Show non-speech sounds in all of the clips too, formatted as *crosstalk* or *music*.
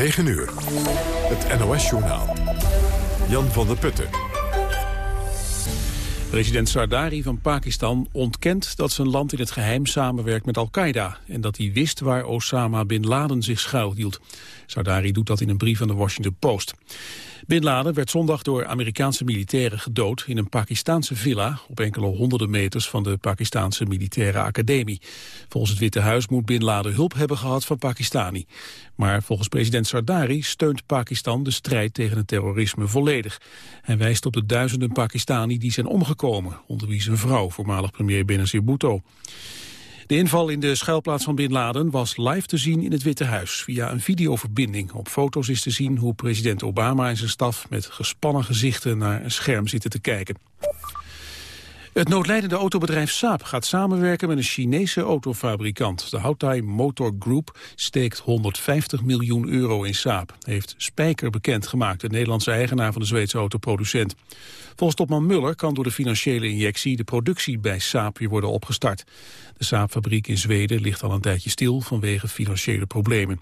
9 uur. Het NOS-journaal. Jan van der Putten. President Sardari van Pakistan ontkent dat zijn land in het geheim samenwerkt met Al-Qaeda... en dat hij wist waar Osama Bin Laden zich schuilhield. Sardari doet dat in een brief aan de Washington Post. Bin Laden werd zondag door Amerikaanse militairen gedood in een Pakistaanse villa op enkele honderden meters van de Pakistaanse militaire academie. Volgens het Witte Huis moet Bin Laden hulp hebben gehad van Pakistani. Maar volgens president Sardari steunt Pakistan de strijd tegen het terrorisme volledig. Hij wijst op de duizenden Pakistani die zijn omgekomen, onder wie zijn vrouw, voormalig premier Benazir Bhutto. De inval in de schuilplaats van Bin Laden was live te zien in het Witte Huis via een videoverbinding. Op foto's is te zien hoe president Obama en zijn staf met gespannen gezichten naar een scherm zitten te kijken. Het noodlijdende autobedrijf Saab gaat samenwerken met een Chinese autofabrikant. De Houtai Motor Group steekt 150 miljoen euro in Saab, heeft Spijker bekendgemaakt, de Nederlandse eigenaar van de Zweedse autoproducent. Volgens topman Muller kan door de financiële injectie de productie bij Saab weer worden opgestart. De Saab-fabriek in Zweden ligt al een tijdje stil vanwege financiële problemen.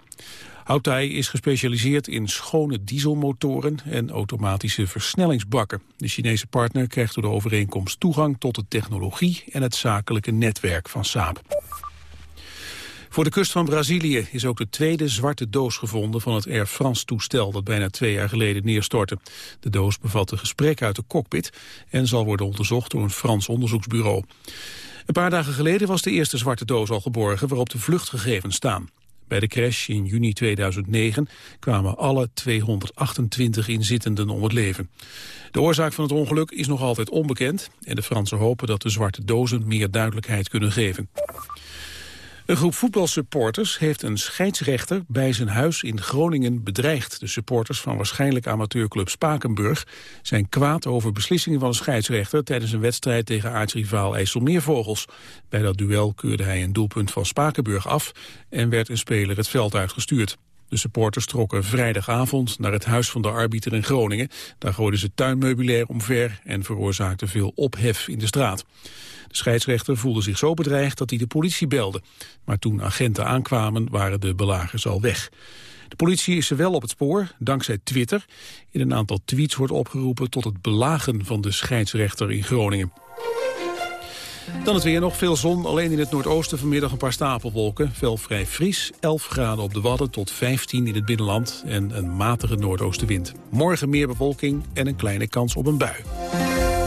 Houtai is gespecialiseerd in schone dieselmotoren en automatische versnellingsbakken. De Chinese partner krijgt door de overeenkomst toegang tot de technologie en het zakelijke netwerk van Saab. Voor de kust van Brazilië is ook de tweede zwarte doos gevonden van het Air France-toestel dat bijna twee jaar geleden neerstortte. De doos bevat een gesprek uit de cockpit en zal worden onderzocht door een Frans onderzoeksbureau. Een paar dagen geleden was de eerste zwarte doos al geborgen waarop de vluchtgegevens staan. Bij de crash in juni 2009 kwamen alle 228 inzittenden om het leven. De oorzaak van het ongeluk is nog altijd onbekend en de Fransen hopen dat de zwarte dozen meer duidelijkheid kunnen geven. Een groep voetbalsupporters heeft een scheidsrechter bij zijn huis in Groningen bedreigd. De supporters van waarschijnlijk amateurclub Spakenburg zijn kwaad over beslissingen van een scheidsrechter tijdens een wedstrijd tegen aartsrivaal IJsselmeervogels. Bij dat duel keurde hij een doelpunt van Spakenburg af en werd een speler het veld uitgestuurd. De supporters trokken vrijdagavond naar het huis van de arbiter in Groningen. Daar gooiden ze tuinmeubilair omver en veroorzaakten veel ophef in de straat. De scheidsrechter voelde zich zo bedreigd dat hij de politie belde. Maar toen agenten aankwamen waren de belagers al weg. De politie is er wel op het spoor, dankzij Twitter. In een aantal tweets wordt opgeroepen tot het belagen van de scheidsrechter in Groningen. Dan het weer nog veel zon, alleen in het noordoosten vanmiddag een paar stapelwolken. Vel vrij fris, 11 graden op de Wadden tot 15 in het binnenland en een matige noordoostenwind. Morgen meer bewolking en een kleine kans op een bui.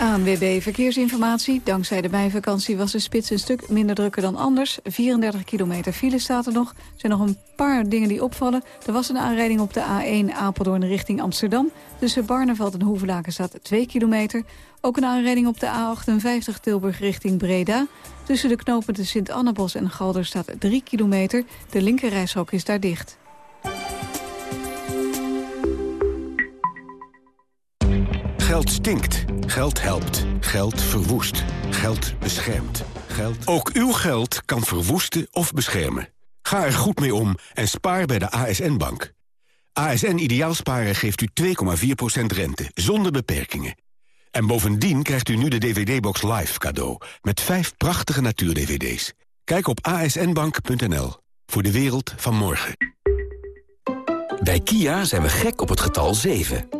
ANWB Verkeersinformatie. Dankzij de bijvakantie was de spits een stuk minder drukker dan anders. 34 kilometer file staat er nog. Er zijn nog een paar dingen die opvallen. Er was een aanrijding op de A1 Apeldoorn richting Amsterdam. Tussen Barneveld en Hoevelaken staat 2 kilometer. Ook een aanrijding op de A58 Tilburg richting Breda. Tussen de knopen de Sint-Annebos en Galder staat 3 kilometer. De linkerrijshok is daar dicht. Geld stinkt. Geld helpt. Geld verwoest. Geld beschermt. Geld... Ook uw geld kan verwoesten of beschermen. Ga er goed mee om en spaar bij de ASN-bank. ASN Ideaalsparen geeft u 2,4% rente, zonder beperkingen. En bovendien krijgt u nu de DVD-box Live cadeau... met vijf prachtige natuur-DVD's. Kijk op asnbank.nl voor de wereld van morgen. Bij Kia zijn we gek op het getal 7...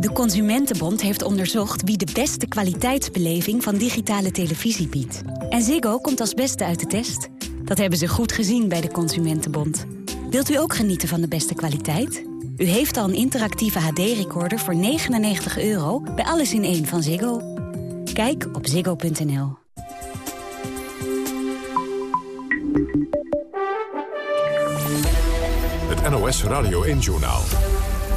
De Consumentenbond heeft onderzocht wie de beste kwaliteitsbeleving van digitale televisie biedt. En Ziggo komt als beste uit de test. Dat hebben ze goed gezien bij de Consumentenbond. Wilt u ook genieten van de beste kwaliteit? U heeft al een interactieve HD-recorder voor 99 euro bij Alles in 1 van Ziggo. Kijk op ziggo.nl. Het NOS Radio 1-journaal.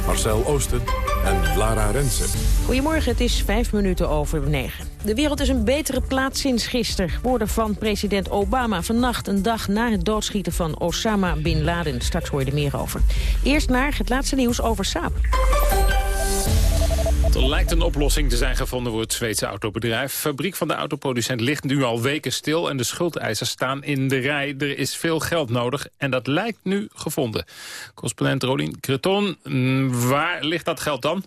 Marcel Oosten en Lara Rensen. Goedemorgen, het is vijf minuten over negen. De wereld is een betere plaats sinds gisteren. Woorden van president Obama vannacht, een dag na het doodschieten van Osama Bin Laden. Straks hoor je er meer over. Eerst naar het laatste nieuws over Saab. Er lijkt een oplossing te zijn gevonden voor het Zweedse autobedrijf. Fabriek van de autoproducent ligt nu al weken stil... en de schuldeisers staan in de rij. Er is veel geld nodig en dat lijkt nu gevonden. Correspondent Rolien Creton, mm, waar ligt dat geld dan?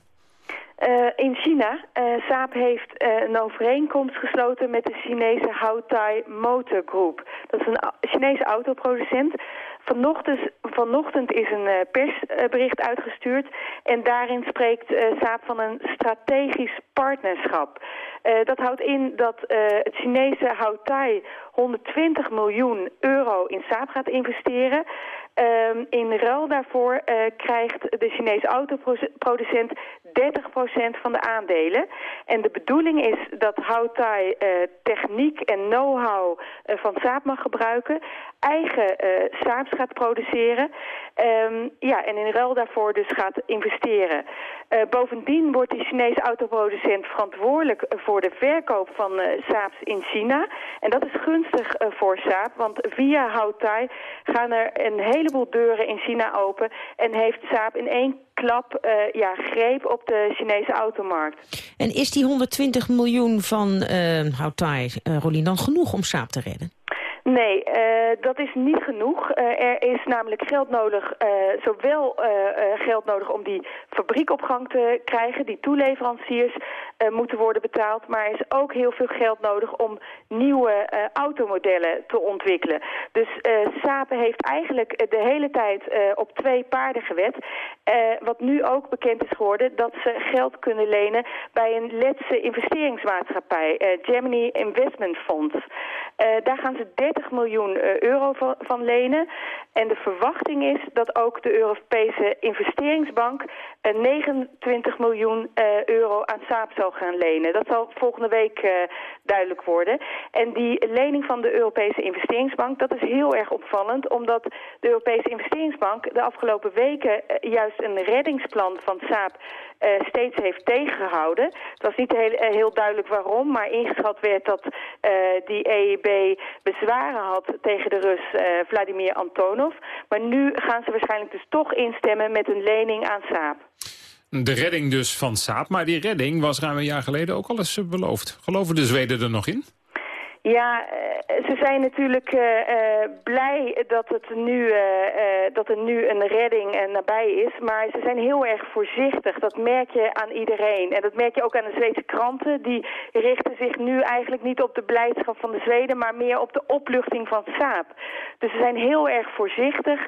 Uh, in China. Uh, Saab heeft uh, een overeenkomst gesloten met de Chinese Houtai Motor Group. Dat is een Chinese autoproducent. Vanochtend, vanochtend is een persbericht uitgestuurd en daarin spreekt Saab van een strategisch partnerschap. dat houdt in dat het Chinese Houtai 120 miljoen euro in Saab gaat investeren. Um, in ruil daarvoor uh, krijgt de Chinese autoproducent 30% van de aandelen. En de bedoeling is dat Houtai uh, techniek en know-how uh, van Saab mag gebruiken, eigen Saabs gaat produceren um, ja, en in ruil daarvoor dus gaat investeren. bovendien wordt de Chinese autoproducent verantwoordelijk voor de verkoop van Saabs in China. En dat is gunstig voor Saab, want via Houtai gaan er een hele deuren in China open... en heeft Saab in één klap uh, ja, greep op de Chinese automarkt. En is die 120 miljoen van uh, Houtai, uh, Rolien, dan genoeg om Saab te redden? Nee, uh, dat is niet genoeg. Uh, er is namelijk geld nodig, uh, zowel geld nodig om die fabriek op gang te krijgen. Die toeleveranciers moeten worden betaald. Maar er is ook heel veel geld nodig om nieuwe automodellen te ontwikkelen. Dus Saab heeft eigenlijk de hele tijd op twee paarden gewet. wat nu ook bekend is geworden, dat ze geld kunnen lenen bij een Letse investeringsmaatschappij, Gemini Investment Fonds. daar gaan ze 30 30 miljoen eh, euro van lenen. En de verwachting is dat ook de Europese investeringsbank 29 eh, miljoen eh, euro aan Saab zal gaan lenen. Dat zal volgende week duidelijk worden. En die lening van de Europese investeringsbank, dat is heel erg opvallend... omdat de Europese investeringsbank de afgelopen weken juist een reddingsplan van Saab steeds heeft tegengehouden. Het was niet heel, heel duidelijk waarom, maar ingeschat werd dat uh, die EIB bezwaren had tegen de Rus Vladimir Antonov. Maar nu gaan ze waarschijnlijk dus toch instemmen met een lening aan Saab. De redding dus van Saab, maar die redding was ruim een jaar geleden ook al eens beloofd. Geloven de Zweden er nog in? Ja, eh, ze zijn natuurlijk uh, uh, blij dat, het nu, dat er nu een redding nabij is. Maar ze zijn heel erg voorzichtig. Dat merk je aan iedereen. En dat merk je ook aan de Zweedse kranten. Die richten zich nu eigenlijk niet op de blijdschap van de Zweden... maar meer op de opluchting van Saab. Dus ze zijn heel erg voorzichtig.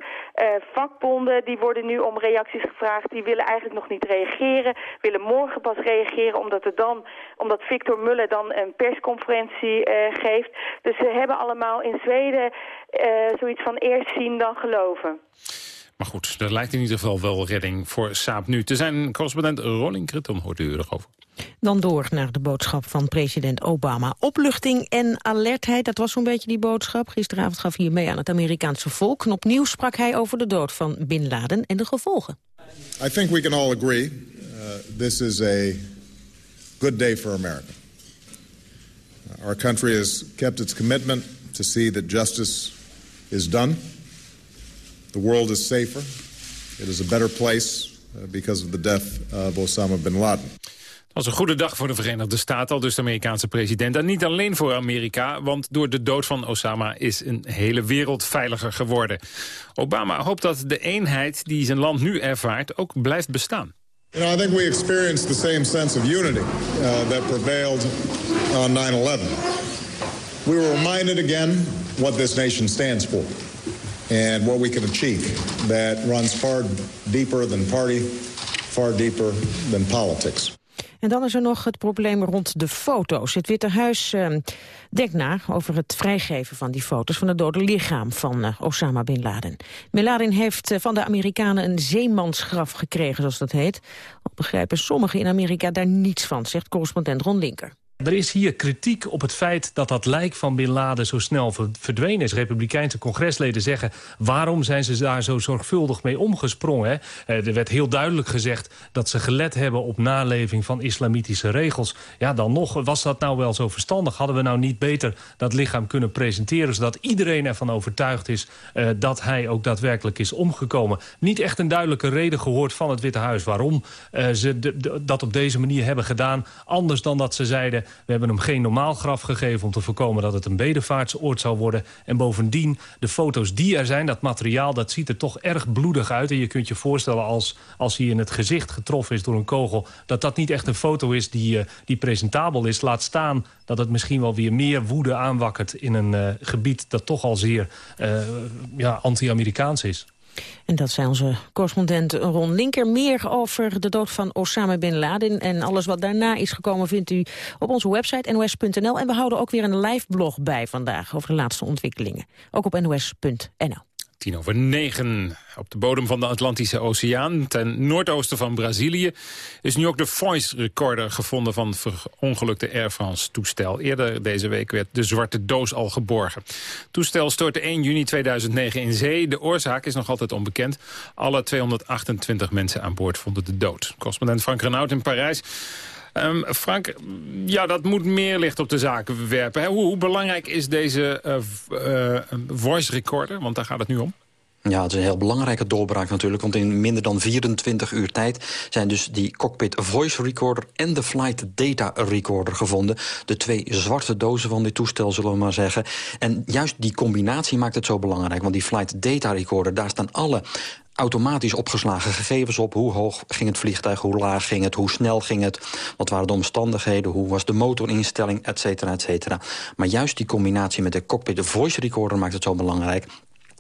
vakbonden die worden nu om reacties gevraagd. Die willen eigenlijk nog niet reageren. Willen morgen pas reageren omdat, er dan, omdat Victor Muller dan een persconferentie geeft dus ze hebben allemaal in Zweden uh, zoiets van eerst zien dan geloven. Maar goed, er lijkt in ieder geval wel redding voor Saab nu te zijn. Correspondent Rolling Kriton hoort u erover. Dan door naar de boodschap van president Obama. Opluchting en alertheid, dat was zo'n beetje die boodschap. Gisteravond gaf hij mee aan het Amerikaanse volk. En opnieuw sprak hij over de dood van Bin Laden en de gevolgen. I think we can all agree uh, this is a good day for America. Our country has kept its commitment to see that justice is done. The world is safer. It is a better place uh, because of the death of Osama bin Laden. Het was een goede dag voor de Verenigde Staten, al dus de Amerikaanse president. En niet alleen voor Amerika, want door de dood van Osama is een hele wereld veiliger geworden. Obama hoopt dat de eenheid die zijn land nu ervaart ook blijft bestaan. You know, I think we experienced the same sense of unity uh, that prevailed on 9-11. We were reminded again what this nation stands for and what we can achieve that runs far deeper than party, far deeper than politics. En dan is er nog het probleem rond de foto's. Het Witte Huis uh, denkt na over het vrijgeven van die foto's... van het dode lichaam van uh, Osama Bin Laden. Bin Laden heeft uh, van de Amerikanen een zeemansgraf gekregen, zoals dat heet. Al begrijpen sommigen in Amerika daar niets van, zegt correspondent Ron Linker. Er is hier kritiek op het feit dat dat lijk van Bin Laden zo snel verdwenen is. Republikeinse congresleden zeggen... waarom zijn ze daar zo zorgvuldig mee omgesprongen? Eh, er werd heel duidelijk gezegd dat ze gelet hebben op naleving van islamitische regels. Ja, dan nog, was dat nou wel zo verstandig? Hadden we nou niet beter dat lichaam kunnen presenteren... zodat iedereen ervan overtuigd is uh, dat hij ook daadwerkelijk is omgekomen? Niet echt een duidelijke reden gehoord van het Witte Huis... waarom uh, ze dat op deze manier hebben gedaan. Anders dan dat ze zeiden we hebben hem geen normaal graf gegeven om te voorkomen dat het een bedevaartsoord zou worden. En bovendien, de foto's die er zijn, dat materiaal, dat ziet er toch erg bloedig uit. En je kunt je voorstellen als, als hij in het gezicht getroffen is door een kogel... dat dat niet echt een foto is die, uh, die presentabel is. Laat staan dat het misschien wel weer meer woede aanwakkert... in een uh, gebied dat toch al zeer uh, ja, anti-Amerikaans is. En dat zei onze correspondent Ron Linker. Meer over de dood van Osama Bin Laden en alles wat daarna is gekomen... vindt u op onze website nos.nl. En we houden ook weer een live blog bij vandaag over de laatste ontwikkelingen. Ook op nos.nl. Tien over negen. Op de bodem van de Atlantische Oceaan, ten noordoosten van Brazilië... is nu ook de voice recorder gevonden van het verongelukte Air France-toestel. Eerder deze week werd de zwarte doos al geborgen. Het toestel stortte 1 juni 2009 in zee. De oorzaak is nog altijd onbekend. Alle 228 mensen aan boord vonden de dood. Correspondent Frank Renaud in Parijs. Um, Frank, ja, dat moet meer licht op de zaken werpen. Hoe, hoe, belangrijk is deze uh, uh, voice recorder? Want daar gaat het nu om. Ja, het is een heel belangrijke doorbraak natuurlijk. Want in minder dan 24 uur tijd zijn dus die cockpit voice recorder... en de flight data recorder gevonden. De twee zwarte dozen van dit toestel, zullen we maar zeggen. En juist die combinatie maakt het zo belangrijk. Want die flight data recorder, daar staan alle automatisch opgeslagen gegevens op. Hoe hoog ging het vliegtuig, hoe laag ging het, hoe snel ging het... wat waren de omstandigheden, hoe was de motorinstelling, et cetera, et cetera. Maar juist die combinatie met de cockpit voice recorder maakt het zo belangrijk...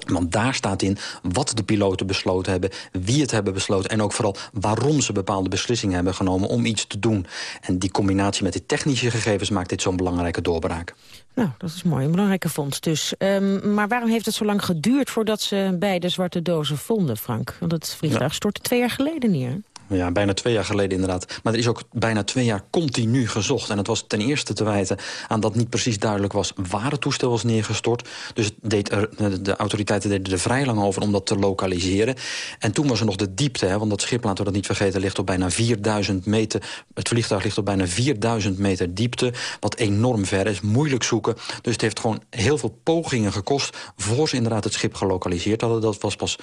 Want daar staat in wat de piloten besloten hebben, wie het hebben besloten... en ook vooral waarom ze bepaalde beslissingen hebben genomen om iets te doen. En die combinatie met die technische gegevens maakt dit zo'n belangrijke doorbraak. Nou, dat is mooi. Een belangrijke fonds dus. Um, maar waarom heeft het zo lang geduurd voordat ze beide zwarte dozen vonden, Frank? Want het vliegtuig stortte twee jaar geleden neer. Ja, bijna twee jaar geleden inderdaad. Maar er is ook bijna twee jaar continu gezocht. En het was ten eerste te wijten aan dat niet precies duidelijk was... waar het toestel was neergestort. Dus deed er, de autoriteiten deden er vrij lang over om dat te lokaliseren. En toen was er nog de diepte, hè, want dat schip, laten we dat niet vergeten... ligt op bijna 4000 meter. Het vliegtuig ligt op bijna 4000 meter diepte. Wat enorm ver is, moeilijk zoeken. Dus het heeft gewoon heel veel pogingen gekost... voor ze inderdaad het schip gelokaliseerd hadden. Dat was pas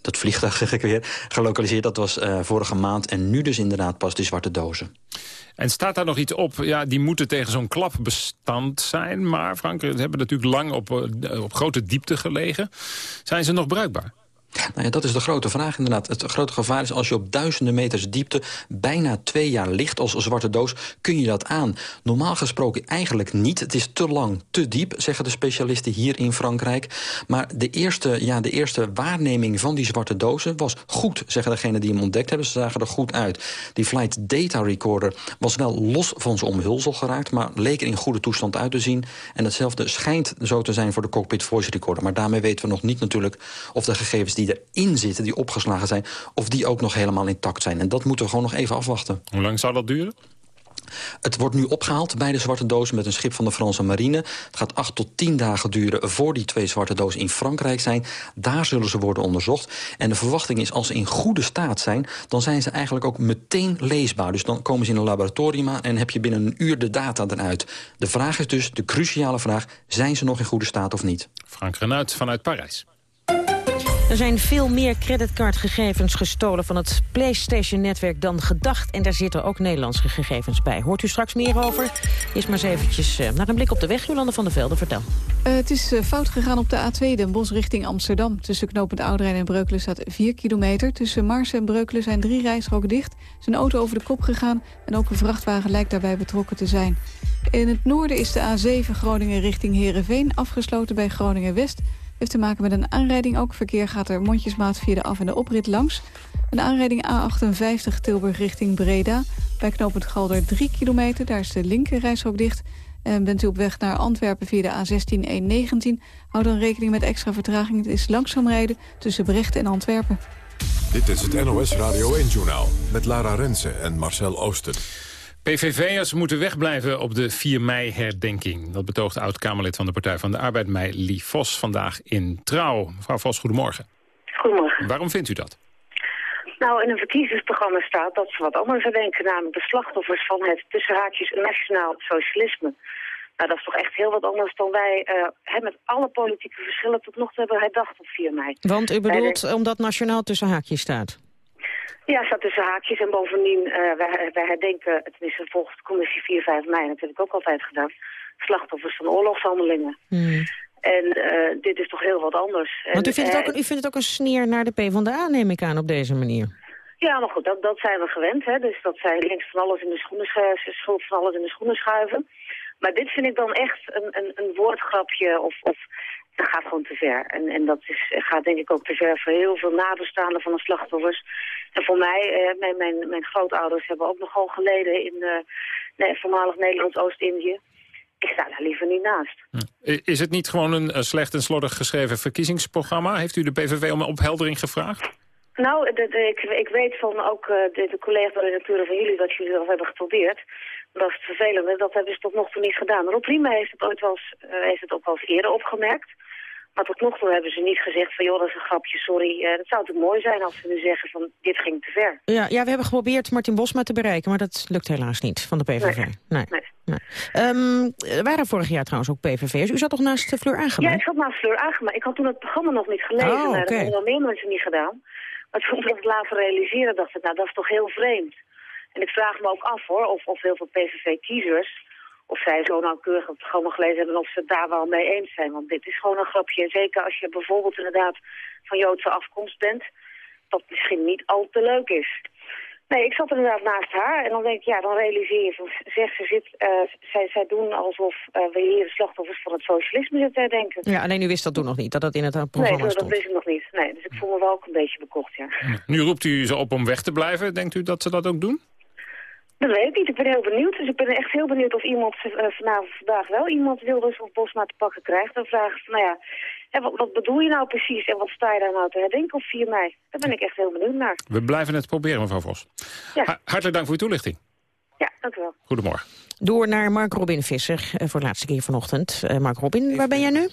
dat vliegtuig *laughs* zeg ik weer, gelokaliseerd. Dat was uh, vorige maand. En nu dus inderdaad pas die zwarte dozen. En staat daar nog iets op? Ja, die moeten tegen zo'n klap bestand zijn. Maar Frank, ze hebben natuurlijk lang op, uh, op grote diepte gelegen. Zijn ze nog bruikbaar? Nou ja, dat is de grote vraag inderdaad. Het grote gevaar is als je op duizenden meters diepte... bijna twee jaar ligt als zwarte doos, kun je dat aan. Normaal gesproken eigenlijk niet. Het is te lang, te diep, zeggen de specialisten hier in Frankrijk. Maar de eerste, ja, de eerste waarneming van die zwarte dozen was goed... zeggen degenen die hem ontdekt hebben. Ze zagen er goed uit. Die flight data recorder was wel los van zijn omhulsel geraakt... maar leek er in goede toestand uit te zien. En hetzelfde schijnt zo te zijn voor de cockpit voice recorder. Maar daarmee weten we nog niet natuurlijk of de gegevens die erin zitten, die opgeslagen zijn... of die ook nog helemaal intact zijn. En dat moeten we gewoon nog even afwachten. Hoe lang zou dat duren? Het wordt nu opgehaald bij de zwarte doos met een schip van de Franse marine. Het gaat acht tot tien dagen duren voor die twee zwarte dozen in Frankrijk zijn. Daar zullen ze worden onderzocht. En de verwachting is als ze in goede staat zijn... dan zijn ze eigenlijk ook meteen leesbaar. Dus dan komen ze in een laboratorium aan en heb je binnen een uur de data eruit. De vraag is dus, de cruciale vraag... zijn ze nog in goede staat of niet? Frank Renuit vanuit Parijs. Er zijn veel meer creditcardgegevens gestolen van het PlayStation-netwerk dan gedacht. En daar zitten ook Nederlandse gegevens bij. Hoort u straks meer over? Eerst maar eens eventjes uh, naar een blik op de weg. Jolande van der Velde, vertel. Uh, het is uh, fout gegaan op de A2 Den Bosch richting Amsterdam. Tussen knooppunt Oudrijn en Breukelen staat 4 kilometer. Tussen Mars en Breukelen zijn drie rijstroken dicht. Is een auto over de kop gegaan en ook een vrachtwagen lijkt daarbij betrokken te zijn. In het noorden is de A7 Groningen richting Heerenveen afgesloten bij Groningen-West heeft te maken met een aanrijding ook. Verkeer gaat er mondjesmaat via de af- en de oprit langs. Een aanrijding A58 Tilburg richting Breda. Bij knooppunt Galder 3 kilometer, daar is de linker ook dicht. En bent u op weg naar Antwerpen via de A16 119... houd dan rekening met extra vertraging. Het is langzaam rijden tussen Brecht en Antwerpen. Dit is het NOS Radio 1-journaal met Lara Rensen en Marcel Oosten. PVV'ers moeten wegblijven op de 4 mei-herdenking. Dat betoogt oud-Kamerlid van de Partij van de Arbeid, Meili Vos, vandaag in Trouw. Mevrouw Vos, goedemorgen. Goedemorgen. Waarom vindt u dat? Nou, in een verkiezingsprogramma staat dat ze wat anders herdenken... namelijk de slachtoffers van het tussenhaakjes nationaal socialisme. Nou, dat is toch echt heel wat anders dan wij uh, met alle politieke verschillen tot nog toe hebben herdacht op 4 mei. Want u bedoelt omdat nationaal tussen haakjes staat? Ja, staat tussen haakjes en bovendien, uh, wij, wij herdenken, tenminste volgens de commissie 4, 5 mei, dat heb ik ook altijd gedaan, slachtoffers van oorlogshandelingen. Hmm. En uh, dit is toch heel wat anders. Want u vindt, het ook, u vindt het ook een sneer naar de PvdA, neem ik aan, op deze manier? Ja, maar goed, dat, dat zijn we gewend. Hè? Dus dat zij links van alles in de schoenen schuiven, schuld van alles in de schoenen schuiven. Maar dit vind ik dan echt een, een, een woordgrapje of, of dat gaat gewoon te ver. En, en dat is, gaat denk ik ook te ver voor heel veel nabestaanden van de slachtoffers. En voor mij, eh, mijn, mijn, mijn grootouders hebben ook nogal geleden in uh, nee, voormalig Nederlands Oost-Indië. Ik sta daar liever niet naast. Hm. Is het niet gewoon een slecht en slordig geschreven verkiezingsprogramma? Heeft u de PVV om een opheldering gevraagd? Nou, de, de, ik, ik, weet van ook uh, de, de collega-redacteuren van jullie dat jullie dat hebben geprobeerd. Dat is het vervelende, dat hebben ze tot nog toe niet gedaan. Rob Riemen heeft het, ooit wel eens, uh, heeft het ook wel eens eerder opgemerkt. Maar tot nog toe hebben ze niet gezegd van joh, dat is een grapje, sorry. Uh, dat zou toch mooi zijn als ze nu zeggen van dit ging te ver. Ja, ja, we hebben geprobeerd Martin Bosma te bereiken, maar dat lukt helaas niet van de PVV. Nee. nee. nee. Um, waren vorig jaar trouwens ook PVV'ers. U zat toch naast Fleur Agema? Ja, ik zat naast Fleur Agema. Ik had toen het programma nog niet gelezen. Oh, okay. Dat hebben wel meer mensen niet gedaan. Maar toen ik het later realiseren, dacht ik, nou, dat is toch heel vreemd. En ik vraag me ook af, hoor, of, of heel veel PVV-kiezers... of zij zo nauwkeurig het programma gelezen hebben... of ze het daar wel mee eens zijn. Want dit is gewoon een grapje. En zeker als je bijvoorbeeld inderdaad van Joodse afkomst bent... dat misschien niet al te leuk is. Nee, ik zat inderdaad naast haar en dan denk ik, ja, dan realiseer je van, zeg, ze zit, uh, zij, zij doen alsof uh, we hier de slachtoffers van het socialisme zitten herdenken. Ja, alleen u wist dat toen nog niet, dat dat in het programma nee, dat, stond. dat wist ik nog niet. Nee, dus ik voel me wel ook een beetje bekocht, ja. Nu roept u ze op om weg te blijven. Denkt u dat ze dat ook doen? Dat weet ik niet. Ik ben heel benieuwd. Dus ik ben echt heel benieuwd of iemand uh, vanavond vandaag wel iemand Wilders of Bosma te pakken krijgt. Dan vragen ze, nou ja, en wat, wat, bedoel je nou precies en wat sta je daar nou te herdenken op 4 mei? Daar ben ik echt heel benieuwd naar. We blijven het proberen, mevrouw Vos. Ja. hartelijk dank voor uw toelichting. Ja, dank u wel. Goedemorgen. Door naar Mark Robin Visser uh, voor de laatste keer vanochtend. Uh, Mark Robin, waar ben jij nu?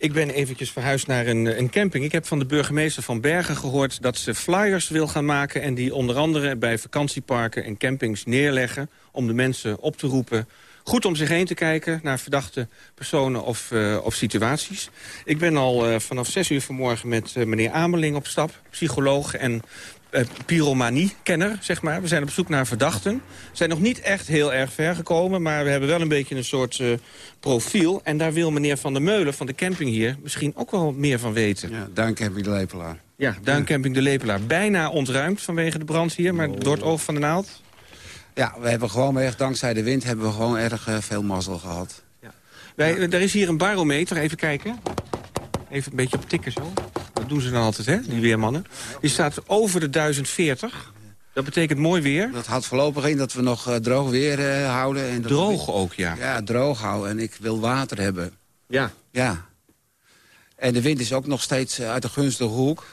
Ik ben eventjes verhuisd naar een, een, camping. Ik heb van de burgemeester van Bergen gehoord dat ze flyers wil gaan maken... en die onder andere bij vakantieparken en campings neerleggen... om de mensen op te roepen goed om zich heen te kijken naar verdachte personen of, uh, of situaties. Ik ben al uh, vanaf zes uur vanmorgen met meneer Ameling op stap, psycholoog en pyromanie-kenner, zeg maar. We zijn op zoek naar verdachten. We zijn nog niet echt heel erg ver gekomen, maar we hebben wel een beetje een soort profiel. En daar wil meneer Van der Meulen van de camping hier misschien ook wel meer van weten. Ja, Duincamping de Lepelaar. Ja, Duincamping de Lepelaar. Bijna ontruimd vanwege de brand hier, maar door het oog van de naald. Ja, we hebben gewoon erg, dankzij de wind, hebben we gewoon erg uh, veel mazzel gehad. Ja. Wij. Er is hier een barometer, even kijken. Even een beetje op tikken zo. Dat doen ze dan altijd, hè, die weermannen. Die staat over de 1040. Dat betekent mooi weer. Dat houdt voorlopig in dat we nog uh, droog weer uh, houden. En dat droog we... ook, ja. Ja, droog houden. En ik wil water hebben. Ja. Ja. En de wind is ook nog steeds uit de gunstige hoek.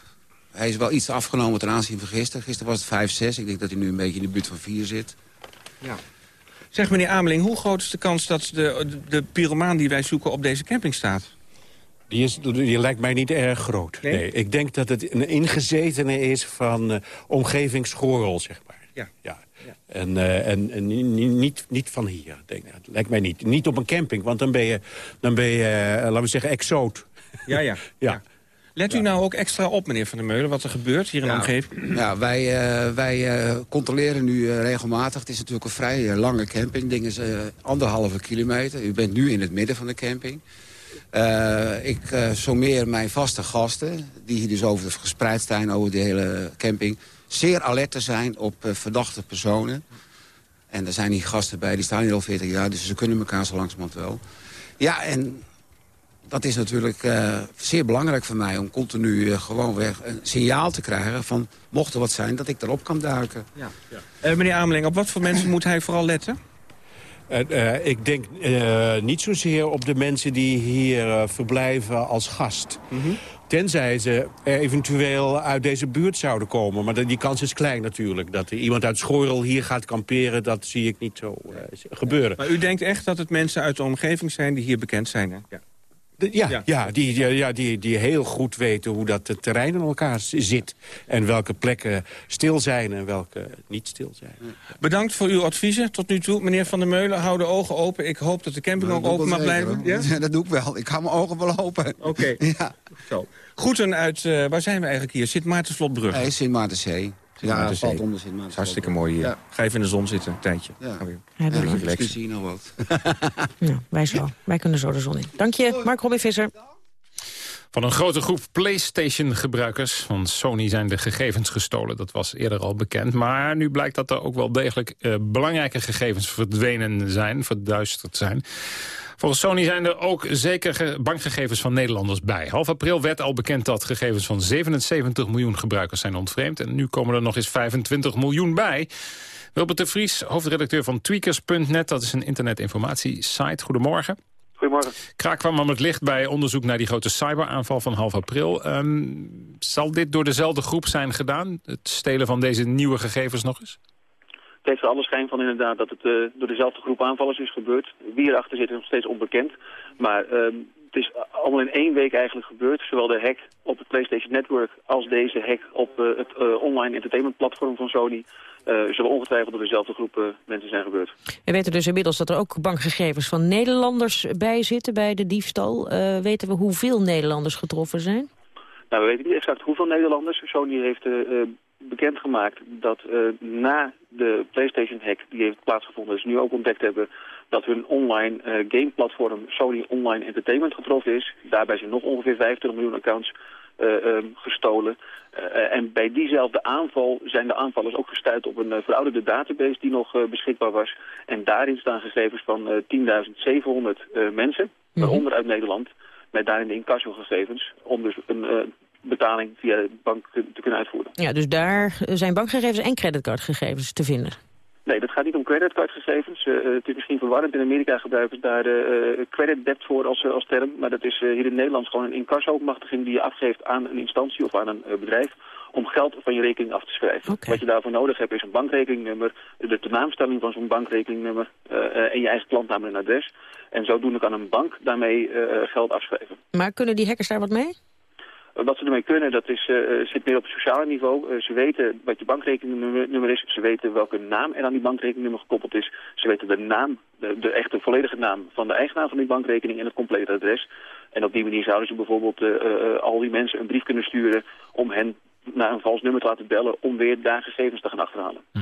Hij is wel iets afgenomen ten aanzien van gisteren. Gisteren was het 5, 6. Ik denk dat hij nu een beetje in de buurt van 4 zit. Ja. Zeg meneer Ameling, hoe groot is de kans dat de, de, de pyromaan die wij zoeken op deze camping staat? Die, is, die lijkt mij niet erg groot. Nee? nee ik denk dat het een ingezetene is van uh, zeg maar. Ja. ja. ja. En, uh, en, en niet, niet van hier, denk ik. lijkt mij niet. Niet op een camping, want dan ben je, dan ben je uh, laten we zeggen, exoot. Ja, ja. *laughs* ja. ja. Let u nou ook extra op, meneer Van der Meulen, wat er gebeurt hier in ja, de omgeving? Ja, wij, uh, wij uh, controleren nu uh, regelmatig. Het is natuurlijk een vrij lange camping. Ding is anderhalve kilometer. U bent nu in het midden van de camping. Ik sommeer mijn vaste gasten, die hier dus over gespreid zijn over de hele camping... zeer alert te zijn op verdachte personen. En er zijn hier gasten bij, die staan hier al 40 jaar... dus ze kunnen elkaar zo langzamerhand wel. Ja, en dat is natuurlijk uh, zeer belangrijk voor mij... om continu uh, gewoon weer een signaal te krijgen van... mocht er wat zijn, dat ik erop kan duiken. Ja, ja. Uh, meneer Ameling, op wat voor mensen moet hij vooral letten? Ik denk niet zozeer op de mensen die hier verblijven als gast. Mm -hmm. Tenzij ze eventueel uit deze buurt zouden komen. Maar die kans is klein natuurlijk. Dat iemand uit Schorel hier gaat kamperen, dat zie ik niet zo gebeuren. Maar u denkt echt dat het mensen uit de omgeving zijn die hier bekend zijn? Hè? Ja. Ja, ja. die, ja die, die heel goed weten hoe dat terrein in elkaar zit. En welke plekken stil zijn en welke niet stil zijn. Bedankt voor uw adviezen tot nu toe. Meneer Van der Meulen, hou de ogen open. Ik hoop dat de camping ook open mag blijven. *laughs* Ja? dat doe ik wel. Ik hou mijn ogen wel open. Oké. *laughs* ja. Zo. Groeten uit, uh, waar zijn we eigenlijk hier? Sint Maartensvlotbrug. Nee, Sint Maartenszee. Ja, dat valt onder Sint Maartens. Hartstikke mooi hier. Ja. Ga even in de zon zitten, een tijdje. Ja, ja, ja zie je nog wat. *laughs* ja, wij zo. Wij kunnen zo de zon in. Dank je, Mark Robin Visser. Van een grote groep PlayStation-gebruikers van Sony zijn de gegevens gestolen. Dat was eerder al bekend. Maar nu blijkt dat er ook wel degelijk uh, belangrijke gegevens verdwenen zijn, verduisterd zijn. Volgens Sony zijn er ook zeker bankgegevens van Nederlanders bij. Half april werd al bekend dat gegevens van 77 miljoen gebruikers zijn ontvreemd. En nu komen er nog eens 25 miljoen bij. Wilbert de Vries, hoofdredacteur van Tweakers.net. Dat is een internetinformatiesite. Goedemorgen. Goedemorgen. Kraak kwam aan het licht bij onderzoek naar die grote cyberaanval van half april. Um, zal dit door dezelfde groep zijn gedaan? Het stelen van deze nieuwe gegevens nog eens? Het heeft er alle schijn van inderdaad dat het uh, door dezelfde groep aanvallers is gebeurd. Wie erachter zit is nog steeds onbekend. Maar um, het is allemaal in één week eigenlijk gebeurd. Zowel de hack op het PlayStation Network als deze hack op uh, het uh, online entertainment platform van Sony... Zullen ongetwijfeld door dezelfde groep mensen zijn gebeurd. We weten dus inmiddels dat er ook bankgegevens van Nederlanders bij zitten bij de diefstal. Weten we hoeveel Nederlanders getroffen zijn? Nou, we weten niet exact hoeveel Nederlanders. Sony heeft bekendgemaakt dat na de PlayStation-hack die heeft plaatsgevonden... ze nu ook ontdekt hebben dat hun online gameplatform Sony Online Entertainment getroffen is. Daarbij zijn nog ongeveer 25 miljoen accounts uh, um, gestolen. Uh, en bij diezelfde aanval zijn de aanvallers ook gestuurd op een uh, verouderde database die nog beschikbaar was. En daarin staan gegevens van 10.700 mensen, mhm. waaronder uit Nederland, met daarin de incasso-gegevens, om dus een betaling via de bank te kunnen uitvoeren. Ja, dus daar zijn bankgegevens en creditcardgegevens te vinden. Nee, dat gaat niet om creditcardgegevens. Uh, het is misschien verwarrend. In Amerika gebruiken ze daar de uh, credit debt voor als, als term. Maar dat is hier in Nederland gewoon een incasso-machtiging die je afgeeft aan een instantie of aan een bedrijf om geld van je rekening af te schrijven. Okay. Wat je daarvoor nodig hebt is een bankrekeningnummer, de tenaamstelling van zo'n bankrekeningnummer en je eigen klantnaam en adres. En zodoende kan een bank daarmee geld afschrijven. Maar kunnen die hackers daar wat mee? Wat ze ermee kunnen, dat is, uh, zit meer op het sociale niveau. Uh, ze weten wat je bankrekeningnummer is. Ze weten welke naam er aan die bankrekeningnummer gekoppeld is. Ze weten de naam, de, de echte volledige naam van de eigenaar van die bankrekening en het complete adres. En op die manier zouden ze bijvoorbeeld uh, al die mensen een brief kunnen sturen om hen naar een vals nummer te laten bellen om weer daar gegevens te gaan achterhalen. Hm.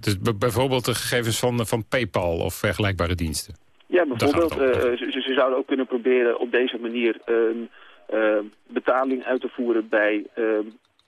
Dus bijvoorbeeld de gegevens van, van PayPal of vergelijkbare diensten? Ja, bijvoorbeeld. Ze, ze, zouden ook kunnen proberen op deze manier betaling uit te voeren bij uh,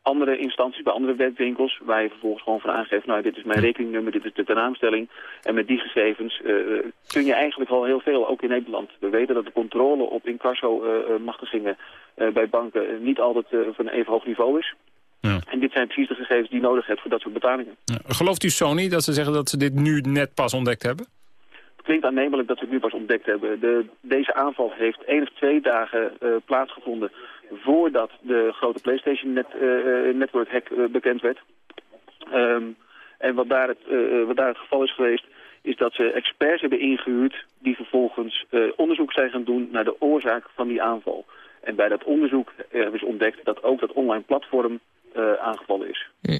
andere instanties, bij andere webwinkels, waar je vervolgens gewoon van aangeeft, nou dit is mijn rekeningnummer, dit is de tenaamstelling. En met die gegevens uh, kun je eigenlijk al heel veel, ook in Nederland. We weten dat de controle op incasso-machtigingen bij banken niet altijd van een even hoog niveau is. Ja. En dit zijn precies de gegevens die je nodig hebt voor dat soort betalingen. Ja. Gelooft u Sony dat ze zeggen dat ze dit nu net pas ontdekt hebben? Klinkt aannemelijk dat we het nu pas ontdekt hebben. De, deze aanval heeft één of twee dagen uh, plaatsgevonden voordat de grote PlayStation net, uh, network hack bekend werd. Um, en wat daar, het, wat daar het geval is geweest, is dat ze experts hebben ingehuurd die vervolgens onderzoek zijn gaan doen naar de oorzaak van die aanval. En bij dat onderzoek hebben ze ontdekt dat ook dat online platform aangevallen is. Hm.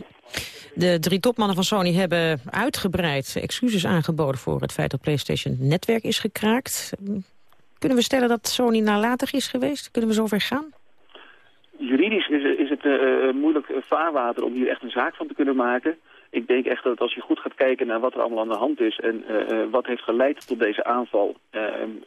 De drie topmannen van Sony hebben uitgebreid excuses aangeboden... voor het feit dat PlayStation netwerk is gekraakt. Kunnen we stellen dat Sony nalatig is geweest? Kunnen we zover gaan? Juridisch is, is het uh, moeilijk vaarwater om hier echt een zaak van te kunnen maken ik denk echt dat als je goed gaat kijken naar wat er allemaal aan de hand is... en uh, wat heeft geleid tot deze aanval... Uh,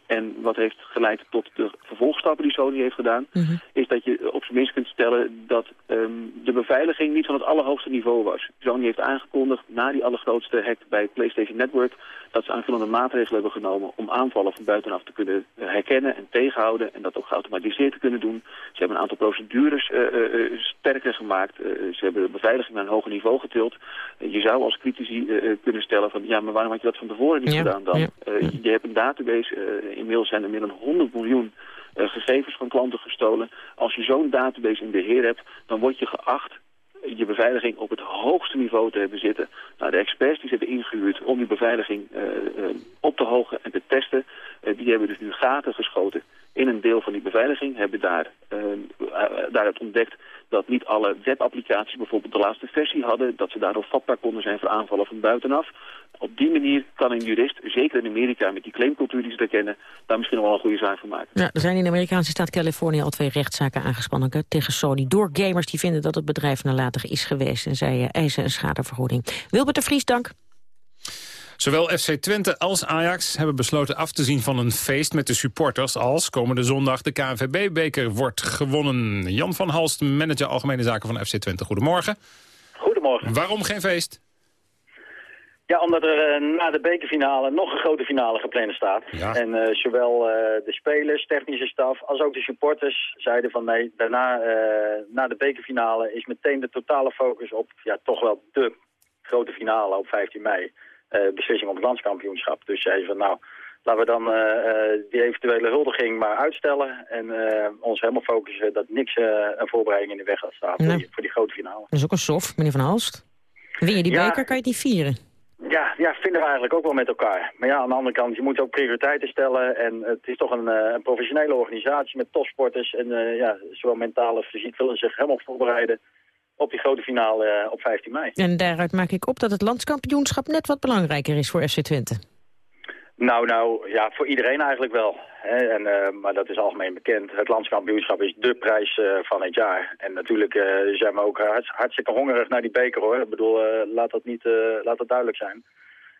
en wat heeft geleid tot de vervolgstappen die Sony heeft gedaan... Mhm. is dat je op zijn minst kunt stellen dat um, de beveiliging niet van het allerhoogste niveau was. Sony heeft aangekondigd na die allergrootste hack bij PlayStation Network... dat ze aanvullende maatregelen hebben genomen om aanvallen van buitenaf te kunnen herkennen en tegenhouden... en dat ook geautomatiseerd te kunnen doen. Ze hebben een aantal procedures sterker gemaakt. ze hebben de beveiliging naar een hoger niveau getild je zou als critici kunnen stellen van... ja, maar waarom had je dat van tevoren niet gedaan dan? Je hebt een database, inmiddels zijn er meer dan 100 miljoen gegevens van klanten gestolen. Als je zo'n database in beheer hebt, dan word je geacht je beveiliging op het hoogste niveau te hebben zitten. Nou, de experts die hebben ingehuurd om die beveiliging op te hogen en te testen, die hebben dus nu gaten geschoten in een deel van die beveiliging. Hebben daar, daaruit ontdekt dat niet alle webapplicaties bijvoorbeeld de laatste versie hadden, dat ze daardoor vatbaar konden zijn voor aanvallen van buitenaf. Op die manier kan een jurist, zeker in Amerika met die claimcultuur die ze daar kennen, daar misschien nog wel een goede zaak van maken. Ja, er zijn in de Amerikaanse staat Californië al twee rechtszaken aangespannen tegen Sony door gamers die vinden dat het bedrijf nalatig is geweest en zij eisen een schadevergoeding. Wilbert de Vries, dank. Zowel FC Twente als Ajax hebben besloten af te zien van een feest met de supporters... als komende zondag de KNVB-beker wordt gewonnen. Jan van Halst, manager Algemene Zaken van FC Twente. Goedemorgen. Goedemorgen. Waarom geen feest? Ja, omdat er uh, na de bekerfinale nog een grote finale gepland staat. Ja. En uh, zowel uh, de spelers, technische staf, als ook de supporters zeiden van nee, daarna, na de bekerfinale is meteen de totale focus op ja, toch wel de grote finale op 15 mei. Beslissing op het landskampioenschap. Dus zeiden van nou, laten we dan die eventuele huldiging maar uitstellen. En ons helemaal focussen dat niks een voorbereiding in de weg gaat staan Nee. voor, die, voor die grote finale. Dat is ook een sof, meneer Van Halst. Win je die Ja. beker, kan je niet vieren. Ja, ja, vinden we eigenlijk ook wel met elkaar. Maar ja, aan de andere kant, je moet ook prioriteiten stellen. En het is toch een, eh, een professionele organisatie met topsporters. En eh, ja, zowel mentaal als fysiek willen zich helemaal voorbereiden op die grote finale eh, op 15 mei. En daaruit maak ik op dat het landskampioenschap net wat belangrijker is voor FC Twente. Nou, nou, ja, voor iedereen eigenlijk wel. Hè? En, eh, maar dat is algemeen bekend. Het landskampioenschap is dé prijs eh, van het jaar. En natuurlijk eh, zijn we ook hartst- hartstikke hongerig naar die beker, hoor. Ik bedoel, eh, laat, dat niet, eh, laat dat duidelijk zijn.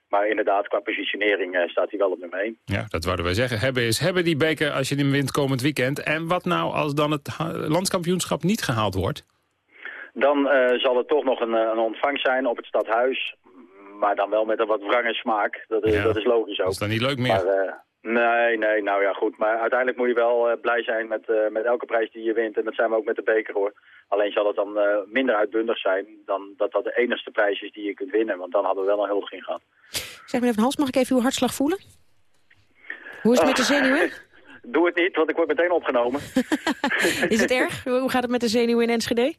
Maar inderdaad, qua positionering eh, staat hij wel op nummer 1. Ja, dat wouden wij zeggen. Hebben is hebben die beker als je hem wint komend weekend. En wat nou als dan het ha- landskampioenschap niet gehaald wordt? Dan eh, zal er toch nog een, eh, een ontvangst zijn op het stadhuis. Maar dan wel met een wat wrange smaak. Dat is, Ja, dat is logisch ook. Dat is dan niet leuk meer. Maar, eh, nee, nee, nou ja, goed. Maar uiteindelijk moet je wel eh, blij zijn met, eh, met elke prijs die je wint. En dat zijn we ook met de beker, hoor. Alleen zal het dan eh, minder uitbundig zijn dan dat dat de enigste prijs is die je kunt winnen. Want dan hadden we wel een huldiging gehad. Zeg meneer Van Halst, mag ik even uw hartslag voelen? Hoe is het met de zenuwen? *laughs* Doe het niet, want ik word meteen opgenomen. *laughs* Is het erg? Hoe gaat het met de zenuwen in Enschede?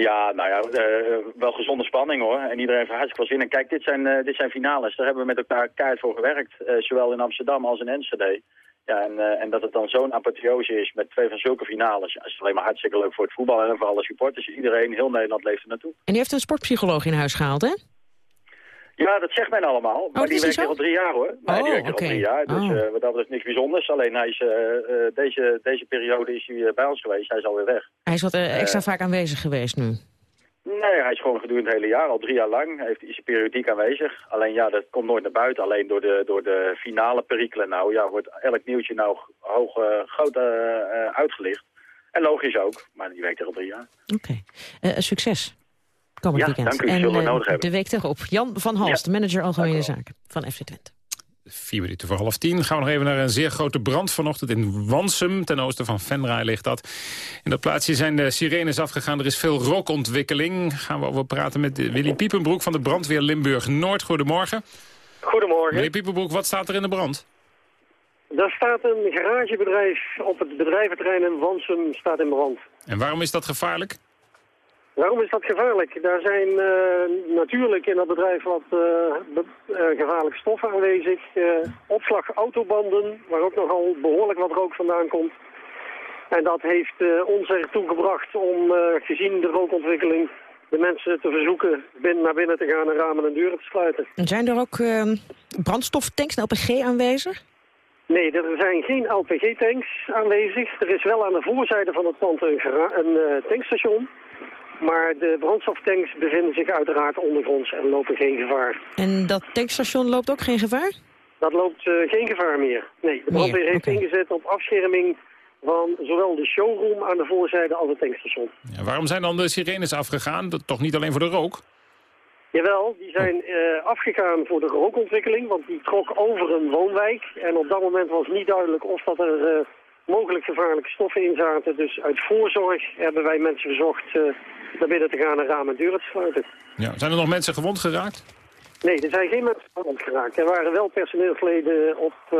Ja, nou ja, eh, wel gezonde spanning hoor. En iedereen heeft hartstikke veel zin in. Kijk, dit zijn, eh, dit zijn finales. Daar hebben we met elkaar keihard voor gewerkt. eh, zowel in Amsterdam als in Enschede. Ja, en, en dat het dan zo'n apotheose is met twee van zulke finales. Ja, is alleen maar hartstikke leuk voor het voetbal en voor alle supporters. Iedereen, heel Nederland leeft er naartoe. En u heeft een sportpsycholoog in huis gehaald, hè? Ja, dat zegt men allemaal. Maar dat die werkt er al drie jaar hoor. Nee, Oh, die werkt er oké. al drie jaar. Dus Oh. eh, wat dat betreft niks bijzonders. Alleen hij is, eh, eh, deze, deze periode is hij bij ons geweest. Hij is alweer weg. Hij is wat extra vaak aanwezig geweest nu. Nee, hij is gewoon gedurende het hele jaar, al drie jaar lang, heeft, is hij periodiek aanwezig. Alleen ja, dat komt nooit naar buiten. Alleen door de, door de finale perikelen nou, ja, wordt elk nieuwtje nou hoog, groot uitgelicht. En logisch ook, maar die werkt er al drie jaar. Oké. Eh, succes. Komend Ja, weekend. dank u. En we eh, de week erop. Jan van Halst, Ja. manager Algemene Zaken van FC Twente. Vier minuten voor half tien gaan we nog even naar een zeer grote brand vanochtend in Wansum. Ten oosten van Venray ligt dat. In dat plaatsje zijn de sirenes afgegaan. Er is veel rookontwikkeling. Gaan we over praten met Willy Piepenbroek van de brandweer Limburg-Noord. Goedemorgen. Goedemorgen. Meneer Piepenbroek, wat staat er in de brand? Daar staat een garagebedrijf op het bedrijventerrein in Wansum staat in brand. En waarom is dat gevaarlijk? Waarom is dat gevaarlijk? Daar zijn eh, natuurlijk in dat bedrijf wat eh, be- eh, gevaarlijke stoffen aanwezig. Eh, opslag autobanden, waar ook nogal behoorlijk wat rook vandaan komt. En dat heeft ons ertoe gebracht om, gezien de rookontwikkeling, de mensen te verzoeken binnen, naar binnen te gaan en ramen en deuren te sluiten. En zijn er ook eh, brandstoftanks, een LPG aanwezig? Nee, er zijn geen LPG-tanks aanwezig. Er is wel aan de voorzijde van het pand een, een tankstation. Maar de brandstoftanks bevinden zich uiteraard ondergronds en lopen geen gevaar. En dat tankstation loopt ook geen gevaar? Dat loopt eh, geen gevaar meer. Nee, de Meer, brandweer heeft ingezet op afscherming van zowel de showroom aan de voorzijde als het tankstation. Ja, waarom zijn dan de sirenes afgegaan? Dat, toch niet alleen voor de rook? Jawel, die zijn eh, afgegaan voor de rookontwikkeling, want die trok over een woonwijk. En op dat moment was niet duidelijk of dat er eh, mogelijk gevaarlijke stoffen in zaten. Dus uit voorzorg hebben wij mensen verzocht eh, naar binnen te gaan en ramen en deuren te sluiten. Ja. Zijn er nog mensen gewond geraakt? Nee, er zijn geen mensen gewond geraakt. Er waren wel personeelsleden op, eh,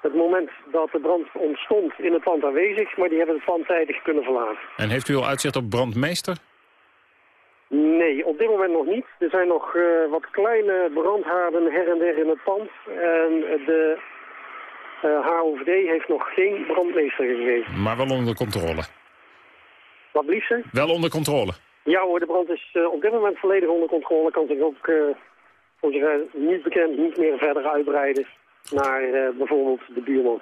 het moment dat de brand ontstond in het pand aanwezig, maar die hebben het pand tijdig kunnen verlaten. En heeft u al uitzicht op brandmeester? Nee, op dit moment nog niet. Er zijn nog uh, wat kleine brandhaarden her en der in het pand. En de eh, HOVD heeft nog geen brandmeester gegeven. Maar wel onder controle? Wat liefst? Wel onder controle? Ja hoor, de brand is uh, op dit moment volledig onder controle. Kan zich ook, voor zover niet bekend, niet meer verder uitbreiden naar bijvoorbeeld de buurman.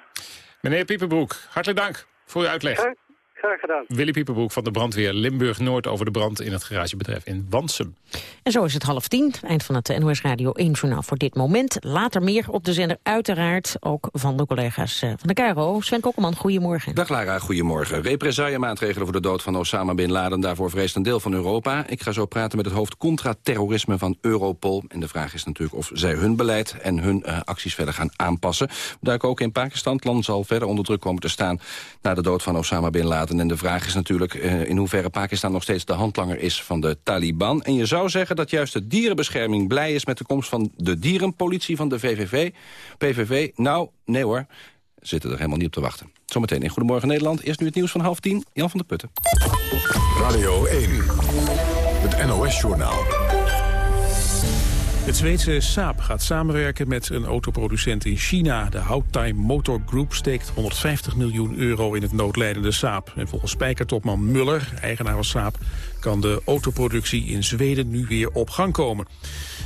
Meneer Pieperbroek, hartelijk dank voor uw uitleg. Graag gedaan. Willy Pieperbroek van de brandweer Limburg-Noord... over de brand in het garagebedrijf in Wansum. En zo is het half tien, eind van het NOS Radio 1 journaal voor dit moment. Later meer op de zender, uiteraard ook van de collega's eh, van de KRO. Sven Kokkelman, goedemorgen. Dag Lara, goedemorgen. Represaillemaatregelen voor de dood van Osama Bin Laden. Daarvoor vreest een deel van Europa. Ik ga zo praten met het hoofd contra-terrorisme van Europol. En de vraag is natuurlijk of zij hun beleid en hun uh, acties verder gaan aanpassen. Daar ook in Pakistan. Het land zal verder onder druk komen te staan... na de dood van Osama Bin Laden en de vraag is natuurlijk uh, in hoeverre Pakistan nog steeds de handlanger is van de Taliban. En je zou zeggen dat juist de dierenbescherming blij is met de komst van de dierenpolitie van de VVV. PVV, nou, nee hoor, zitten er helemaal niet op te wachten. Zometeen in Goedemorgen Nederland. Eerst nu het nieuws van half tien, Jan van der Putten. Radio 1, het NOS-journaal. Het Zweedse Saab gaat samenwerken met een autoproducent in China. De Houttime Motor Group steekt 150 miljoen euro in het noodlijdende Saab. En volgens spijkertopman Muller, eigenaar van Saab... kan de autoproductie in Zweden nu weer op gang komen.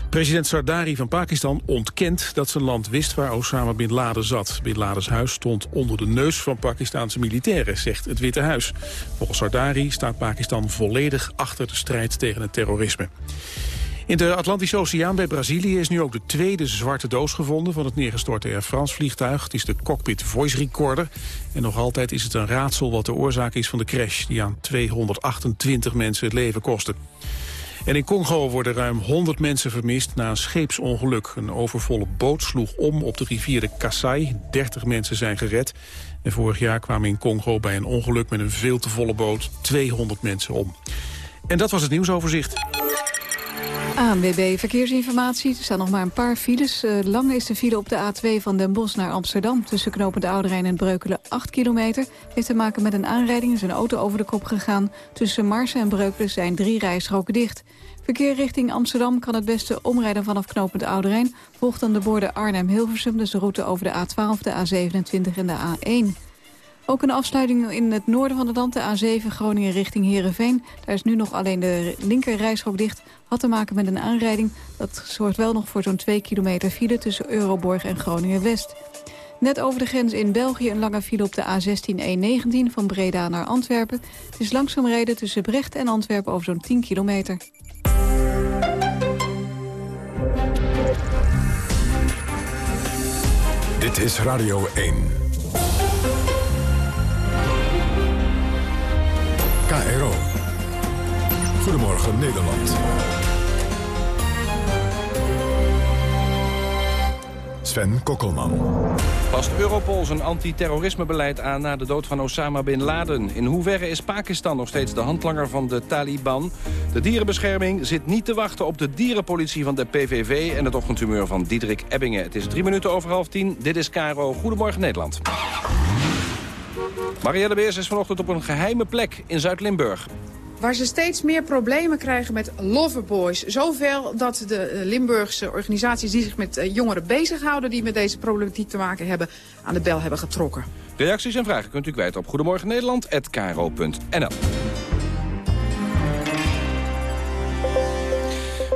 President Sardari van Pakistan ontkent dat zijn land wist waar Osama Bin Laden zat. Bin Ladens huis stond onder de neus van Pakistanse militairen, zegt het Witte Huis. Volgens Sardari staat Pakistan volledig achter de strijd tegen het terrorisme. In de Atlantische Oceaan bij Brazilië is nu ook de tweede zwarte doos gevonden van het neergestorte Air France vliegtuig. Het is de cockpit voice recorder. En nog altijd is het een raadsel wat de oorzaak is van de crash die aan 228 mensen het leven kostte. En in Congo worden ruim 100 mensen vermist na een scheepsongeluk. Een overvolle boot sloeg om op de rivier de Kasai. 30 mensen zijn gered. En vorig jaar kwamen in Congo bij een ongeluk met een veel te volle boot 200 mensen om. En dat was het nieuwsoverzicht. ANWB Verkeersinformatie. Er staan nog maar een paar files. Uh, lang is de file op de A2 van Den Bosch naar Amsterdam. Tussen knopend Ouderijn en Breukelen 8 kilometer. Heeft te maken met een aanrijding. is een auto over de kop gegaan. Tussen Marsen en Breukelen zijn drie rijstroken dicht. Verkeer richting Amsterdam kan het beste omrijden vanaf knopend Ouderijn. Volgt dan de borden Arnhem-Hilversum. Dus de route over de A12, de A27 en de A1. Ook een afsluiting in het noorden van het land, de A7 Groningen richting Heerenveen. Daar is nu nog alleen de linker rijstrook dicht. Had te maken met een aanrijding. Dat zorgt wel nog voor zo'n 2 kilometer file tussen Euroborg en Groningen-West. Net over de grens in België een lange file op de A16-E19 van Breda naar Antwerpen. Het is langzaam rijden tussen Brecht en Antwerpen over zo'n 10 kilometer. Dit is Radio 1. KRO. Goedemorgen Nederland. Sven Kokkelman. Past Europol zijn antiterrorismebeleid aan na de dood van Osama Bin Laden? In hoeverre is Pakistan nog steeds de handlanger van de Taliban? De dierenbescherming zit niet te wachten op de dierenpolitie van de PVV... en het ochtendhumeur van Diederik Ebbingen. Het is drie minuten over half tien. Dit is Caro. Goedemorgen Nederland. Marielle Beers is vanochtend op een geheime plek in Zuid-Limburg. Waar ze steeds meer problemen krijgen met loverboys. Zoveel dat de eh, Limburgse organisaties die zich met eh, jongeren bezighouden... die met deze problematiek te maken hebben, aan de bel hebben getrokken. Reacties en vragen kunt u kwijt op Goedemorgen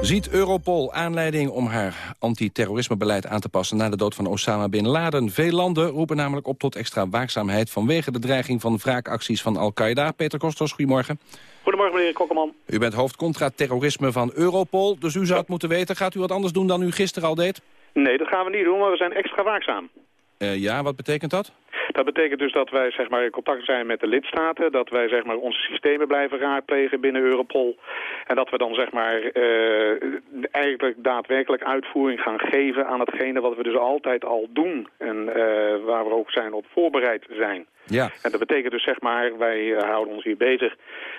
Ziet Europol aanleiding om haar antiterrorismebeleid aan te passen... na de dood van Osama Bin Laden? Veel landen roepen namelijk op tot extra waakzaamheid... vanwege de dreiging van wraakacties van Al-Qaeda. Peter Kostos, goedemorgen. Goedemorgen, meneer Kokkeman. U bent hoofd contra-terrorisme van Europol, dus u zou het moeten weten. Gaat u wat anders doen dan u gisteren al deed? Nee, dat gaan we niet doen, maar we zijn extra waakzaam. Uh, ja, wat betekent dat? Dat betekent dus dat wij zeg maar, in contact zijn met de lidstaten, dat wij zeg maar, onze systemen blijven raadplegen binnen Europol en dat we dan zeg maar, uh, eigenlijk daadwerkelijk uitvoering gaan geven aan hetgene wat we dus altijd al doen en uh, waar we ook zijn op voorbereid zijn. Ja. En dat betekent dus, zeg maar, wij houden ons hier bezig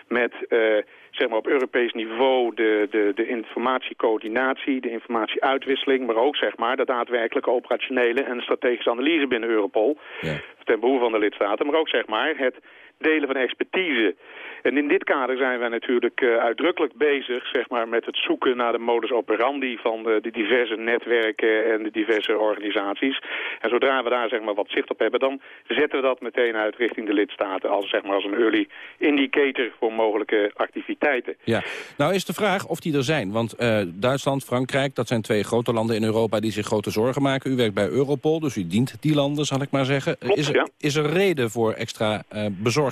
met uh, zeg maar op Europees niveau de, de, de informatiecoördinatie, de informatieuitwisseling, maar ook zeg maar de daadwerkelijke operationele en strategische analyse binnen Europol. Ja. Ten behoeve van de lidstaten, maar ook zeg maar het delen van expertise. En in dit kader zijn wij natuurlijk uh, uitdrukkelijk bezig zeg maar, met het zoeken naar de modus operandi van de, de, diverse netwerken en de diverse organisaties. En zodra we daar zeg maar, wat zicht op hebben, dan zetten we dat meteen uit richting de lidstaten als, zeg maar, als een early indicator voor mogelijke activiteiten. Ja, nou is de vraag of die er zijn. Want uh, Duitsland, Frankrijk, dat zijn twee grote landen in Europa die zich grote zorgen maken. U werkt bij Europol, dus u dient die landen, zal ik maar zeggen. Klopt, is, er, ja. is er reden voor extra uh, bezorgdheid?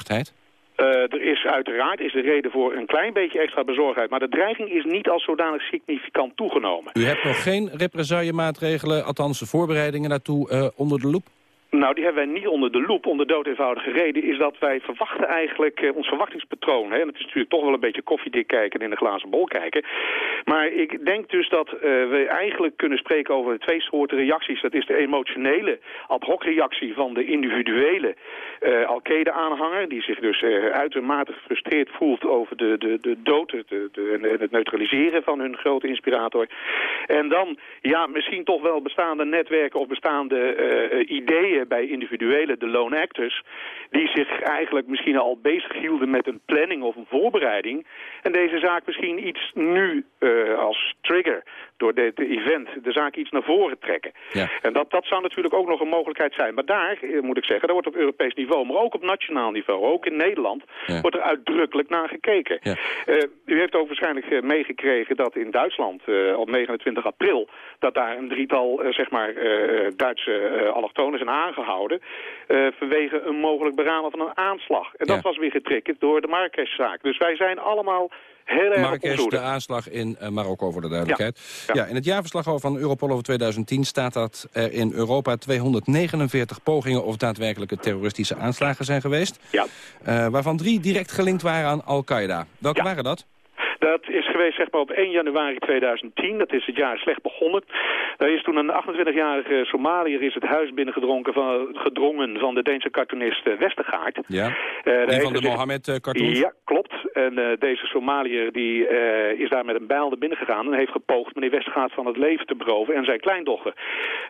Uh, er is uiteraard is de reden voor een klein beetje extra bezorgdheid. Maar de dreiging is niet als zodanig significant toegenomen. U hebt nog geen represaillemaatregelen, althans de voorbereidingen daartoe, uh, onder de loep? Nou, die hebben wij niet onder de loep. Onder dood eenvoudige reden is dat wij verwachten eigenlijk uh, ons verwachtingspatroon. Hè, en het is natuurlijk toch wel een beetje koffiedik kijken en in de glazen bol kijken. Maar ik denk dus dat uh, we eigenlijk kunnen spreken over twee soorten reacties. Dat is de emotionele ad hoc reactie van de individuele uh, Al-Qaeda-aanhanger... die zich dus uitermate gefrustreerd voelt over de, de, de dood de, de, en het neutraliseren van hun grote inspirator. En dan, ja, misschien toch wel bestaande netwerken of bestaande ideeën bij individuele, de lone actors, die zich eigenlijk misschien al bezig hielden met een planning of een voorbereiding. En deze zaak misschien iets nu uh, als trigger door dit event de zaak iets naar voren trekken. Ja. En dat, dat zou natuurlijk ook nog een mogelijkheid zijn. Maar daar, moet ik zeggen, daar wordt op Europees niveau, maar ook op nationaal niveau, ook in Nederland, ja. wordt er uitdrukkelijk naar gekeken. Ja. Uh, u heeft ook waarschijnlijk meegekregen dat in Duitsland uh, op 29 april, dat daar een drietal, zeg maar, Duitse allochtonen zijn aangehouden vanwege een mogelijk beramen van een aanslag. En dat Ja. was weer getriggerd door de Marrakesh-zaak. Dus wij zijn allemaal heel erg Marrakesh, de aanslag in uh, Marokko voor de duidelijkheid. Ja. in het jaarverslag over van Europol over 2010 staat dat er in Europa 249 pogingen of daadwerkelijke terroristische aanslagen zijn geweest. Ja. Uh, waarvan drie direct gelinkt waren aan Al-Qaeda. Welke Ja. waren dat? Dat is geweest zeg maar, op 1 januari 2010. Dat is het jaar slecht begonnen. Daar is toen een 28-jarige Somaliër is het huis binnengedrongen van, gedrongen van de Deense cartoonist eh, Westergaard. Ja. Eh, Een van de Mohammed-cartoons? Ja, klopt. En eh, deze Somaliër die, eh, is daar met een bijl naar binnen gegaan... en heeft gepoogd meneer Westergaard van het leven te beroven en zijn kleindochter.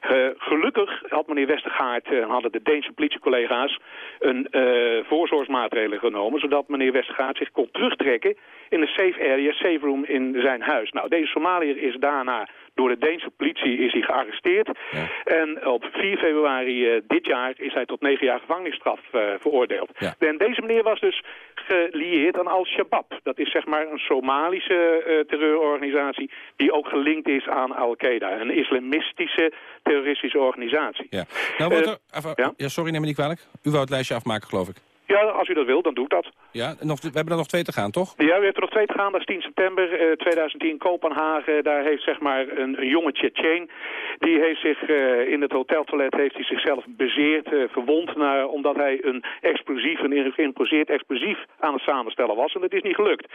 Eh, gelukkig had meneer Westergaard, eh, hadden de Deense politiecollega's... een eh, voorzorgsmaatregelen genomen... zodat meneer Westergaard zich kon terugtrekken in een safe area, safe room in zijn huis. Nou, deze Somaliër is daarna door de Deense politie is hij gearresteerd. En op 4 februari eh, dit jaar is hij tot negen jaar gevangenisstraf eh, veroordeeld. Ja. En deze meneer was dus gelieerd aan Al-Shabaab. Dat is zeg maar een Somalische eh, terreurorganisatie die ook gelinkt is aan Al-Qaeda. Een islamistische terroristische organisatie. Ja. Nou, er, ja? ja, sorry, neem me niet kwalijk. U wou het lijstje afmaken, geloof ik. Ja, als u dat wil, dan doe ik dat. Ja, nog, we hebben er nog twee te gaan, toch? Ja, u hebt er nog twee te gaan. Dat is 10 september eh, 2010 Kopenhagen. Daar heeft zeg maar een, een jonge Tsjetsjen. Die heeft zich eh, in het hoteltoilet heeft hij zichzelf bezeerd, eh, verwond. Naar, omdat hij een explosief, een geïmproviseerd explosief aan het samenstellen was. En dat is niet gelukt.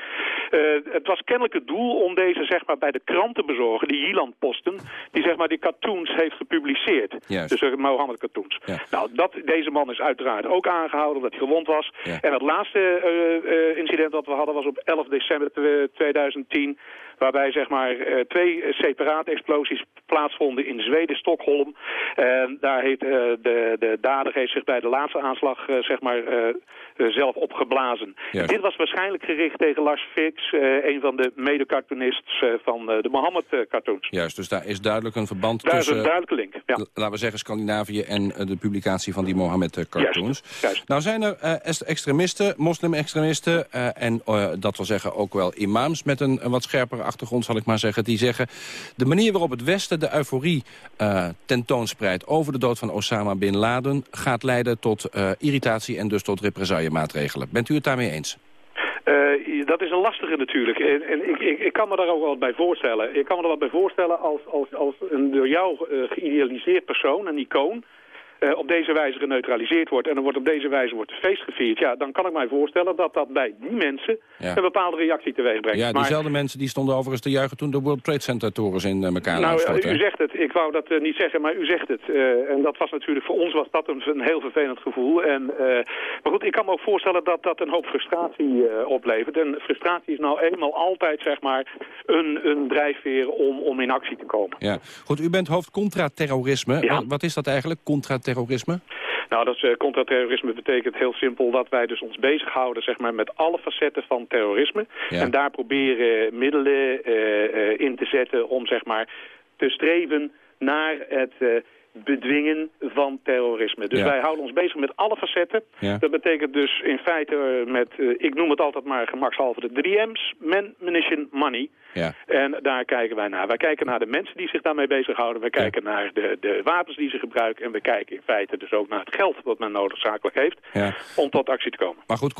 Het was kennelijk het doel om deze zeg maar bij de krant te bezorgen. Die Jiland-posten. Die zeg maar die cartoons heeft gepubliceerd. Juist. Dus uh, Mohammed cartoons. Ja. Nou, dat, deze man is uiteraard ook aangehouden omdat hij gewond was. Ja. En het laatste eh, eh, incident dat we hadden was op 11 december tw- 2010. Waarbij zeg maar eh, twee separate explosies plaatsvonden in Zweden, Stockholm. En daar heeft de, de dader heeft zich bij de laatste aanslag zeg maar zelf opgeblazen. Juist. Dit was waarschijnlijk gericht tegen Lars Fix, een van de mede-cartoonists van de Mohammed-cartoons. Juist, dus daar is duidelijk een verband Daar is tussen... een duidelijke link. Ja. Laten we zeggen Scandinavië en de publicatie van die Mohammed-cartoons. Nou zijn er extremisten, moslim-extremisten... eh, en eh, dat wil zeggen ook wel imams met een, wat scherpere achtergrond, zal ik maar zeggen... die zeggen, de manier waarop het Westen de euforie eh, tentoonspreidt... over de dood van Osama Bin Laden... gaat leiden tot eh, irritatie en dus tot represaillemaatregelen. Bent u het daarmee eens? Eh, dat is een lastige natuurlijk. En, en ik, ik, ik kan me daar ook wel bij voorstellen. Ik kan me er wat bij voorstellen als, als, als een door jou eh, geïdealiseerd persoon, een icoon... uh, op deze wijze geneutraliseerd wordt... en er wordt op deze wijze wordt het feest gevierd... ja, dan kan ik mij voorstellen dat dat bij die mensen een bepaalde reactie teweeg brengt. Ja, diezelfde mensen die stonden overigens te juigen... toen de World Trade Center torens in uh, elkaar Nou, u zegt het. Ik wou dat uh, niet zeggen, maar u zegt het. en dat was natuurlijk voor ons was dat een, een heel vervelend gevoel. En, maar goed, ik kan me ook voorstellen dat dat een hoop frustratie oplevert. En frustratie is nou eenmaal altijd, zeg maar, een, een drijfveer om, om in actie te komen. Ja, goed. U bent hoofd contra-terrorisme. Ja. Wat is dat eigenlijk, contra-terrorisme? Nou, dat uh, contraterrorisme betekent heel simpel dat wij dus ons bezighouden zeg maar, met alle facetten van terrorisme. En daar proberen middelen uh, in te zetten om zeg maar, te streven naar het bedwingen van terrorisme. Dus wij houden ons bezig met alle facetten. Dat betekent dus in feite met, ik noem het altijd maar gemakshalve de 3M's, man, munition, money. Ja. En daar kijken wij naar. Wij kijken naar de mensen die zich daarmee bezighouden. We kijken naar de, de wapens die ze gebruiken. En we kijken in feite dus ook naar het geld wat men noodzakelijk heeft ja. om tot actie te komen. Maar goed,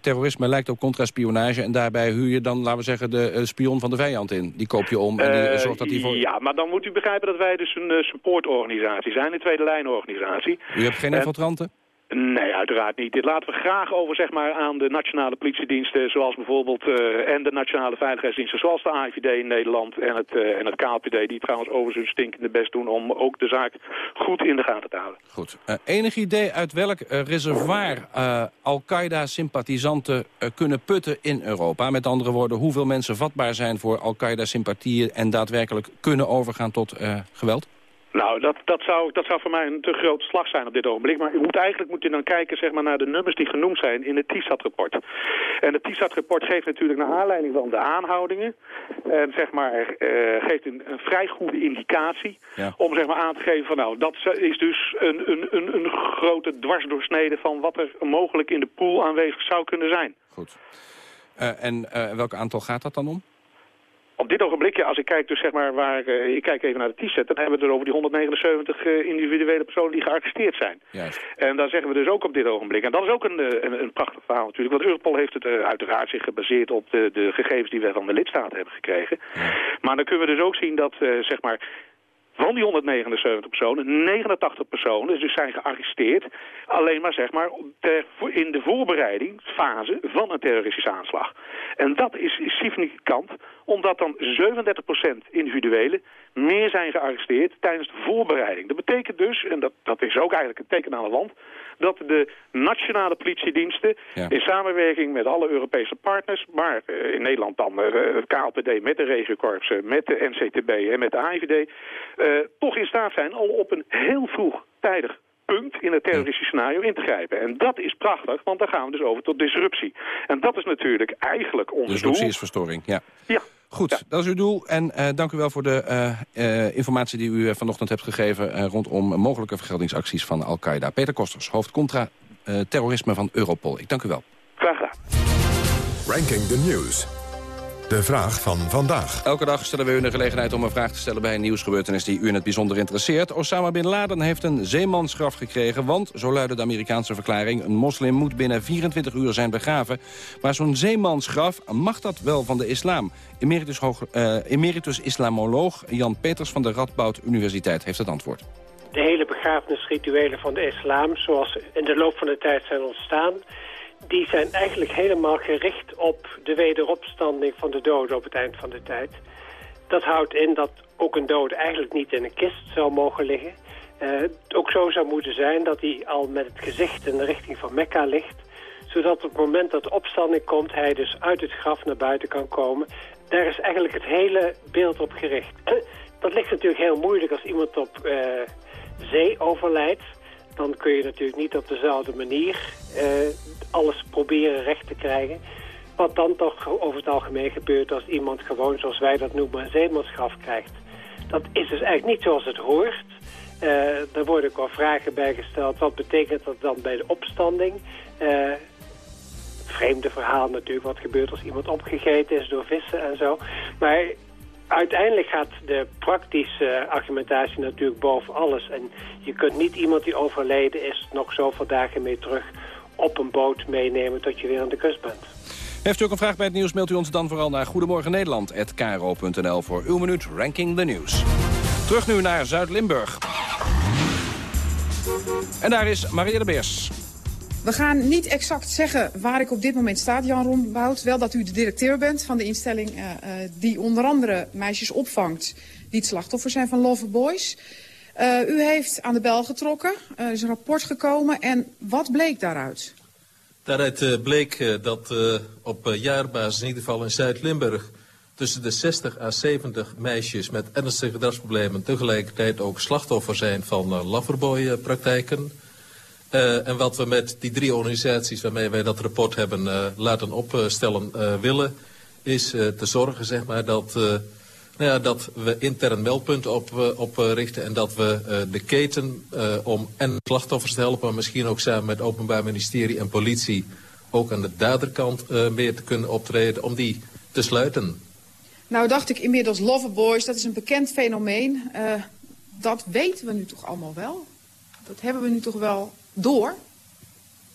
terrorisme lijkt op contraspionage. En daarbij huur je dan, laten we zeggen, de uh, spion van de vijand in. Die koop je om en die uh, zorgt dat die voor... Ja, maar dan moet u begrijpen dat wij dus een supportorganisatie zijn. Een tweede lijnorganisatie. U hebt geen infiltranten? Nee, uiteraard niet. Dit laten we graag over zeg maar, aan de nationale politiediensten... zoals bijvoorbeeld uh, en de nationale veiligheidsdiensten... zoals de AIVD in Nederland en het, uh, en het KLPD... die trouwens over hun stinkende best doen... om ook de zaak goed in de gaten te houden. Goed. Uh, enig idee uit welk reservoir Al-Qaeda-sympathisanten kunnen putten in Europa? Met andere woorden, hoeveel mensen vatbaar zijn voor Al-Qaeda-sympathieën... en daadwerkelijk kunnen overgaan tot geweld? Nou, dat, dat, zou, dat zou voor mij een te grote slag zijn op dit ogenblik. Maar u moet eigenlijk moet u dan kijken zeg maar, naar de nummers die genoemd zijn in het TISAT-rapport. En het TISAT-rapport geeft natuurlijk naar aanleiding van de aanhoudingen... en zeg maar, uh, geeft een, een, vrij goede indicatie om zeg maar, aan te geven van... nou, dat is dus een, een, een, een grote dwarsdoorsnede van wat er mogelijk in de pool aanwezig zou kunnen zijn. Goed. Uh, en uh, welk aantal gaat dat dan om? Op dit ogenblik, ja, als ik kijk dus zeg maar waar, uh, ik kijk even naar de T-set, dan hebben we het er over die 179 uh, individuele personen die gearresteerd zijn. Juist. En daar zeggen we dus ook op dit ogenblik. En dat is ook een, een, een prachtig verhaal natuurlijk, want Europol heeft het uh, uiteraard zich gebaseerd op de, de gegevens die wij van de lidstaten hebben gekregen. Ja. Maar dan kunnen we dus ook zien dat, zeg maar, van die 179 personen, 89 personen dus zijn gearresteerd. Alleen maar zeg maar ter, in de voorbereidingsfase van een terroristische aanslag. En dat is, significant, omdat dan 37% individuelen meer zijn gearresteerd tijdens de voorbereiding. Dat betekent dus, en dat, dat is ook eigenlijk een teken aan het land dat de nationale politiediensten in samenwerking met alle Europese partners, maar uh, in Nederland dan uh, het KLPD met de regiokorpsen, met de NCTB en met de AIVD, toch in staat zijn al op een heel vroeg tijdig punt in het terroristische scenario in te grijpen. En dat is prachtig, want dan gaan we dus over tot disruptie. En dat is natuurlijk eigenlijk ons disruptie doel. is verstoring, ja. Ja. Goed, dat is uw doel. En uh, dank u wel voor de uh, uh, informatie die u vanochtend hebt gegeven... rondom mogelijke vergeldingsacties van Al-Qaeda. Peter Kosters, hoofd contra terrorisme van Europol. Ik dank u wel. Graag gedaan. Ranking the News. De vraag van vandaag. Elke dag stellen we u de gelegenheid om een vraag te stellen... bij een nieuwsgebeurtenis die u in het bijzonder interesseert. Osama Bin Laden heeft een zeemansgraf gekregen... want, zo luidde de Amerikaanse verklaring... een moslim moet binnen 24 uur zijn begraven. Maar zo'n zeemansgraf, mag dat wel van de islam? Emeritus, hoog, uh, emeritus islamoloog Jan Peters van de Radboud Universiteit heeft het antwoord. De hele begrafenisrituelen van de islam, zoals in de loop van de tijd zijn ontstaan die zijn eigenlijk helemaal gericht op de wederopstanding van de doden op het eind van de tijd. Dat houdt in dat ook een dode eigenlijk niet in een kist zou mogen liggen. Uh, ook zo zou moeten zijn dat hij al met het gezicht in de richting van Mekka ligt. Zodat op het moment dat de opstanding komt, hij dus uit het graf naar buiten kan komen. Daar is eigenlijk het hele beeld op gericht. *clears throat* Dat ligt natuurlijk heel moeilijk als iemand op uh, zee overlijdt dan kun je natuurlijk niet op dezelfde manier uh, alles proberen recht te krijgen. Wat dan toch over het algemeen gebeurt als iemand gewoon, zoals wij dat noemen, een zeemansgraf krijgt. Dat is dus eigenlijk niet zoals het hoort. Uh, er worden ook wel vragen bij gesteld. Wat betekent dat dan bij de opstanding? Uh, vreemde verhaal natuurlijk. Wat gebeurt als iemand opgegeten is door vissen en zo. Maar uiteindelijk gaat de praktische argumentatie natuurlijk boven alles. En je kunt niet iemand die overleden is nog zoveel dagen mee terug op een boot meenemen tot je weer aan de kust bent. Heeft u ook een vraag bij het nieuws, mailt u ons dan vooral naar Goedemorgen Nederland@kro.nl voor uw minuut Ranking the News. Terug nu naar Zuid-Limburg. En daar is Maria de Beers. We gaan niet exact zeggen waar ik op dit moment sta, Jan Rombout. Wel dat u de directeur bent van de instelling uh, uh, die onder andere meisjes opvangt... die het slachtoffer zijn van Love Boys. Uh, u heeft aan de bel getrokken, er is een rapport gekomen. En wat bleek daaruit? Daaruit bleek dat op jaarbasis, in ieder geval in Zuid-Limburg... tussen de 60 à 70 meisjes met ernstige gedragsproblemen... tegelijkertijd ook slachtoffer zijn van loverboy-praktijken... Uh, en wat we met die drie organisaties waarmee wij dat rapport hebben uh, laten opstellen uh, willen... is te zorgen zeg maar, dat, nou ja, dat we intern meldpunten op, oprichten... en dat we de keten om en slachtoffers te helpen... maar misschien ook samen met Openbaar Ministerie en politie... ook aan de daderkant meer te kunnen optreden om die te sluiten. Nou dacht ik inmiddels Loverboys, dat is een bekend fenomeen. dat weten we nu toch allemaal wel? Dat hebben we nu toch wel door?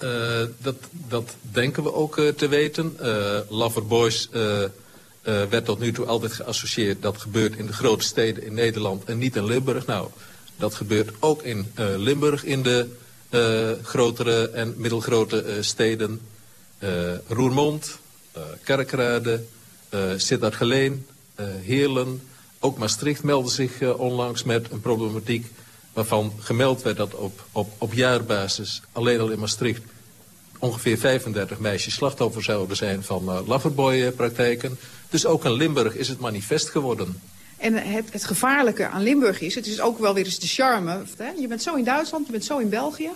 Uh, dat, dat denken we ook uh, te weten. Uh, Loverboys werd tot nu toe altijd geassocieerd. Dat gebeurt in de grote steden in Nederland en niet in Limburg. Nou, dat gebeurt ook in Limburg in de grotere en middelgrote steden. Roermond, Kerkrade, Sittard-Geleen, Heerlen. Ook Maastricht meldde zich onlangs met een problematiek waarvan gemeld werd dat op, op, op jaarbasis alleen al in Maastricht ongeveer 35 meisjes slachtoffer zouden zijn van uh, loverboy-praktijken. Dus ook in Limburg is het manifest geworden. En het, het, gevaarlijke aan Limburg is, het is ook wel weer eens de charme. Hè? Je bent zo in Duitsland, je bent zo in België.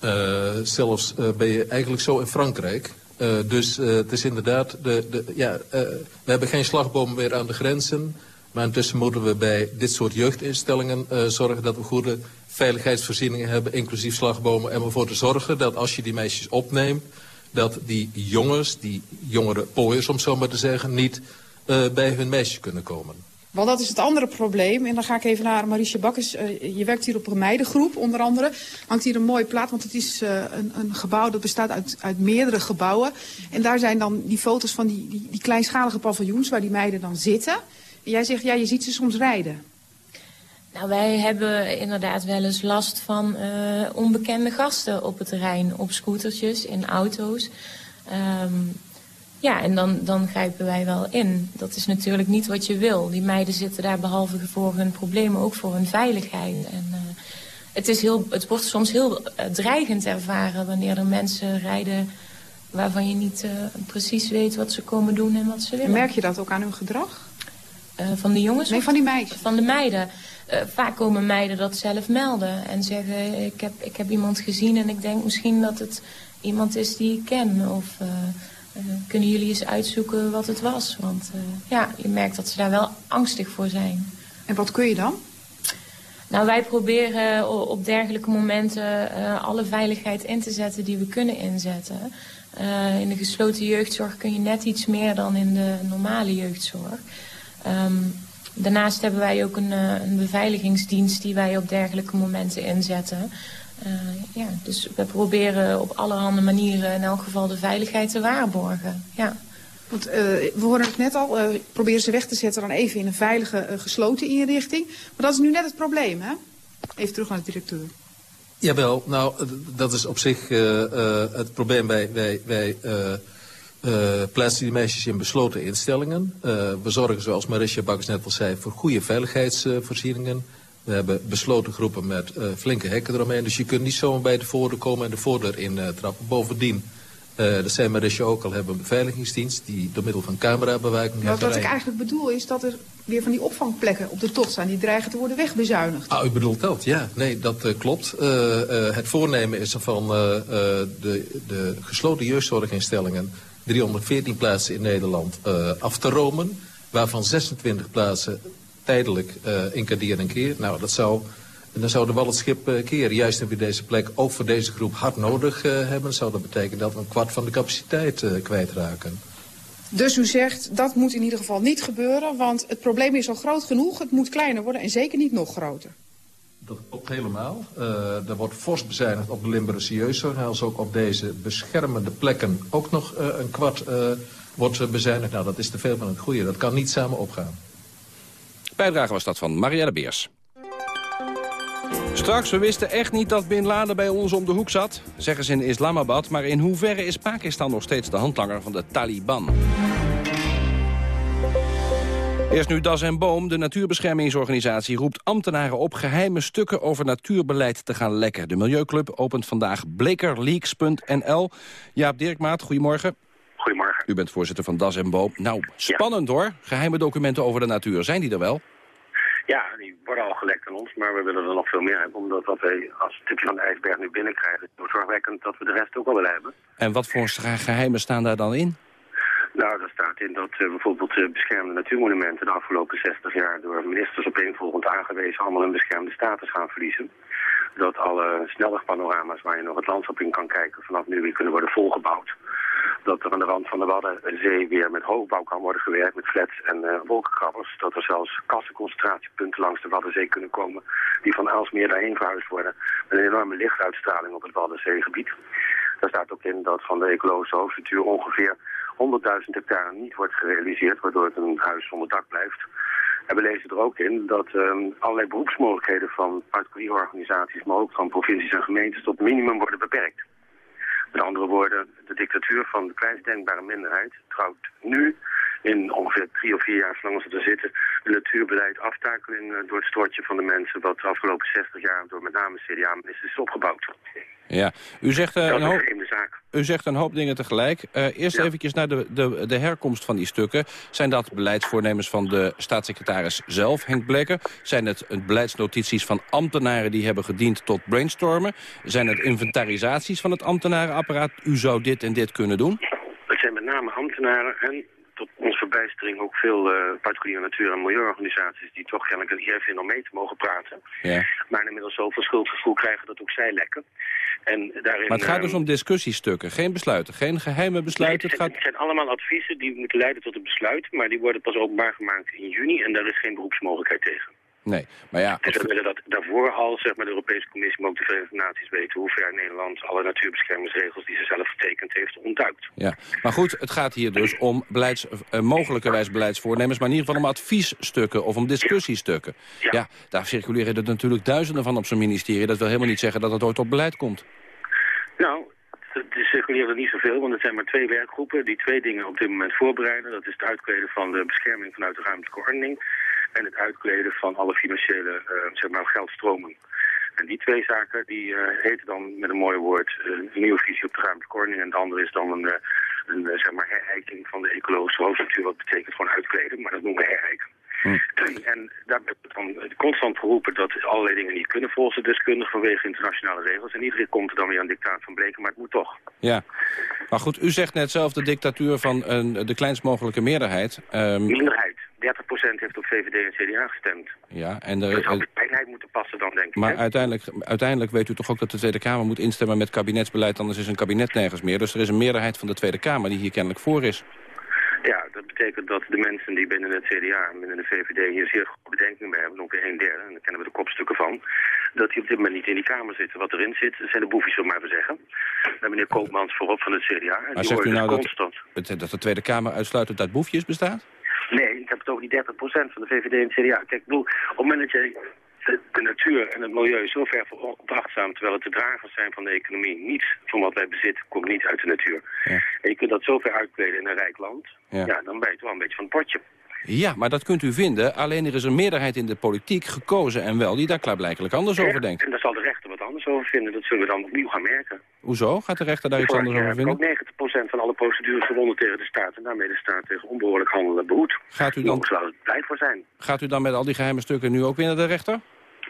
Uh, zelfs uh, ben je eigenlijk zo in Frankrijk. Uh, dus het is inderdaad, de, de, ja, we hebben geen slagboom meer aan de grensen. Maar intussen moeten we bij dit soort jeugdinstellingen uh, zorgen dat we goede veiligheidsvoorzieningen hebben, inclusief slagbomen. En ervoor te zorgen dat als je die meisjes opneemt, dat die jongens, die jongere pooiers om zo maar te zeggen, niet uh, bij hun meisjes kunnen komen. Want dat is het andere probleem. En dan ga ik even naar Marietje Bakkers. Uh, je werkt hier op een meidengroep, onder andere. Hangt hier een mooie plaat, want het is een, een, gebouw dat bestaat uit, uit, meerdere gebouwen. En daar zijn dan die foto's van die, die kleinschalige paviljoens waar die meiden dan zitten. Jij zegt, ja, je ziet ze soms rijden. Nou, wij hebben inderdaad wel eens last van uh, onbekende gasten op het terrein. Op scootertjes, in auto's. Um, ja, en dan, dan grijpen wij wel in. Dat is natuurlijk niet wat je wil. Die meiden zitten daar behalve voor hun problemen ook voor hun veiligheid. En, uh, het, is heel, het wordt soms heel uh, dreigend ervaren wanneer er mensen rijden... waarvan je niet precies weet wat ze komen doen en wat ze willen. En merk je dat ook aan hun gedrag? Uh, van de jongens? Nee, van die meisjes. Van de meiden. Uh, vaak komen meiden dat zelf melden. En zeggen, ik heb, ik heb iemand gezien en ik denk misschien dat het iemand is die ik ken. Of uh, kunnen jullie eens uitzoeken wat het was? Want ja, je merkt dat ze daar wel angstig voor zijn. En wat kun je dan? Nou, wij proberen op dergelijke momenten alle veiligheid in te zetten die we kunnen inzetten. in de gesloten jeugdzorg kun je net iets meer dan in de normale jeugdzorg. Um, daarnaast hebben wij ook een, uh, een, beveiligingsdienst die wij op dergelijke momenten inzetten. Uh, ja, dus we proberen op allerhande manieren in elk geval de veiligheid te waarborgen. Ja. Want uh, we hoorden het net al, uh, proberen ze weg te zetten dan even in een veilige uh, gesloten inrichting. Maar dat is nu net het probleem, hè? Even terug naar de directeur. Jawel, nou, dat is op zich het probleem. Wij, wij, wij uh, plaatsen die meisjes in besloten instellingen. Uh, we zorgen, zoals Marisha Bakkers net al zei, voor goede veiligheidsvoorzieningen. We hebben besloten groepen met uh, flinke hekken eromheen. Dus je kunt niet zomaar bij de voordeur komen en de voordeur in trappen. Bovendien, dat zei Marisha ook al, hebben een beveiligingsdienst... die door middel van camerabewaking... Maar wat ik eigenlijk bedoel is dat er weer van die opvangplekken op de tocht zijn... die dreigen te worden wegbezuinigd. Ah, u bedoelt dat, ja. Nee, dat klopt. het voornemen is van de, de gesloten jeugdzorginstellingen 314 plaatsen in Nederland uh, af te romen. Waarvan 26 plaatsen tijdelijk uh, in Kadir en Keer. Nou, dat zou, dan zou de wal het schip uh, keren. Juist nu we deze plek ook voor deze groep hard nodig hebben... zou dat betekenen dat we een kwart van de capaciteit kwijtraken. Dus u zegt, dat moet in ieder geval niet gebeuren... want het probleem is al groot genoeg, het moet kleiner worden... en zeker niet nog groter. Dat klopt helemaal. Uh, er wordt fors bezuinigd op de Limburgse. Als ook op deze beschermende plekken ook nog uh, een kwart uh, wordt bezuinigd. Nou, dat is te veel van het goede. Dat kan niet samen opgaan. Bijdrage was dat van Marielle Beers. Straks, we wisten echt niet dat Bin Laden bij ons om de hoek zat. Zeggen ze in Islamabad. Maar in hoeverre is Pakistan nog steeds de handlanger van de Taliban? Eerst nu Das en Boom. De natuurbeschermingsorganisatie roept ambtenaren op... geheime stukken over natuurbeleid te gaan lekken. De Milieuclub opent vandaag blekerleaks.nl. Jaap Dirkmaat, goedemorgen. Goedemorgen. U bent voorzitter van Das en Boom. Nou, spannend hoor. Geheime documenten over de natuur. Zijn die er wel? Ja, die worden al gelekt aan ons, maar we willen er nog veel meer hebben. Omdat wat wij als tipje van de ijsberg nu binnenkrijgen... is zo zorgwekkend dat we de rest ook al willen hebben. En wat voor geheimen staan daar dan in? Nou, daar staat in dat uh, bijvoorbeeld uh, beschermde natuurmonumenten... de afgelopen 60 jaar door ministers opeenvolgend aangewezen... allemaal een beschermde status gaan verliezen. Dat alle snelwegpanorama's waar je nog het landschap in kan kijken... vanaf nu weer kunnen worden volgebouwd dat er aan de rand van de Waddenzee weer met hoogbouw kan worden gewerkt, met flats en uh, wolkenkrabbers. Dat er zelfs kassenconcentratiepunten langs de Waddenzee kunnen komen, die van Aalsmeer daarheen verhuisd worden. Met een enorme lichtuitstraling op het Waddenzeegebied. Daar staat ook in dat van de ecologische hoofdstructuur ongeveer 100.000 hectare niet wordt gerealiseerd, waardoor het een huis zonder dak blijft. En we lezen er ook in dat um, allerlei beroepsmogelijkheden van particuliere organisaties, maar ook van provincies en gemeentes tot minimum worden beperkt. Met andere woorden, de dictatuur van de kleinst denkbare minderheid trouwt nu in ongeveer drie of vier jaar, zolang ze er zitten, een natuurbeleid aftakeling uh, door het stortje van de mensen wat de afgelopen 60 jaar door met name CDA-ministers is opgebouwd. Ja, u zegt, uh, dat een, hoop, u zegt een hoop dingen tegelijk. Uh, eerst ja. eventjes naar de, de, de herkomst van die stukken. Zijn dat beleidsvoornemens van de staatssecretaris zelf, Henk Bleker? Zijn het beleidsnotities van ambtenaren die hebben gediend tot brainstormen? Zijn het inventarisaties van het ambtenarenapparaat? U zou dit en dit kunnen doen? Zijn met name ambtenaren en tot onze verbijstering ook veel uh, particuliere natuur- en milieuorganisaties... die toch kennelijk het eer vinden om mee te mogen praten. Ja. Maar inmiddels zoveel schuldgevoel krijgen dat ook zij lekken. En daarin, maar het gaat dus uh, om discussiestukken, geen besluiten, geen geheime besluiten. Nee, het, het, zijn allemaal adviezen die moeten leiden tot een besluit... maar die worden pas openbaar gemaakt in juni en daar is geen beroepsmogelijkheid tegen. Nee, maar ja... Dus we willen dat daarvoor al zeg maar, de Europese Commissie, maar ook de Verenigde Naties weten hoe ver Nederland alle natuurbeschermingsregels die ze zelf getekend heeft ontduikt. Ja, maar goed, het gaat hier dus om beleids, uh, mogelijkerwijs beleidsvoornemens, maar in ieder geval om adviesstukken of om discussiestukken. Ja, ja daar circuleren er natuurlijk duizenden van op zijn ministerie. Dat wil helemaal niet zeggen dat het ooit op beleid komt. Nou, er circuleren niet zoveel, want het zijn maar twee werkgroepen die twee dingen op dit moment voorbereiden. Dat is het uitkleden van de bescherming vanuit de ruimtelijke ordening en het uitkleden van alle financiële uh, zeg maar, geldstromen. En die twee zaken die uh, heten dan met een mooi woord uh, een nieuwe visie op de ruimtelijke ordening. En de andere is dan een, een zeg maar herijking van de ecologische hoofdstructuur. Wat betekent gewoon uitkleden, maar dat noemen we herijken. Hm. En daar werd dan constant geroepen dat allerlei dingen niet kunnen volgens de deskundigen vanwege internationale regels. En iedere keer komt er dan weer een dictaat van bleken, maar het moet toch. Ja, maar goed, u zegt net zelf de dictatuur van een, de kleinst mogelijke meerderheid. Um... Minderheid. 30% heeft op VVD en CDA gestemd. Ja, en de, dat zou de eenheid moeten passen dan, denk ik. Maar hè? uiteindelijk, uiteindelijk weet u toch ook dat de Tweede Kamer moet instemmen met kabinetsbeleid, anders is een kabinet nergens meer. Dus er is een meerderheid van de Tweede Kamer die hier kennelijk voor is. Ja, dat betekent dat de mensen die binnen het CDA en binnen de VVD hier zeer goede bedenkingen bij hebben, ongeveer een derde, en daar kennen we de kopstukken van, dat die op dit moment niet in die Kamer zitten. Wat erin zit, zijn de boefjes, zullen maar even zeggen. Met meneer Koopmans voorop van het CDA. En maar die zegt u dus nou constant. dat, dat de Tweede Kamer uitsluitend uit boefjes bestaat? Nee, ik heb het over die 30% van de VVD en het CDA. Kijk, ik bedoel, op het moment dat jij de, de, natuur en het milieu zo ver beachtzaam, terwijl het de dragers zijn van de economie. Niets van wat wij bezitten komt niet uit de natuur. Ja. En je kunt dat zo ver uitkleden in een rijk land, Ja. ja. dan ben je toch wel een beetje van het potje. Ja, maar dat kunt u vinden. Alleen er is een meerderheid in de politiek gekozen en wel die daar klaarblijkelijk anders over denkt. En daar zal de rechter wat anders over vinden. Dat zullen we dan opnieuw gaan merken. Hoezo? Gaat de rechter daar iets anders over vinden? ook 90% van alle procedures gewonnen tegen de staat. En daarmee de staat tegen onbehoorlijk handelen behoed. Gaat u dan- Daar zou blij voor zijn. Gaat u dan met al die geheime stukken nu ook weer naar de rechter?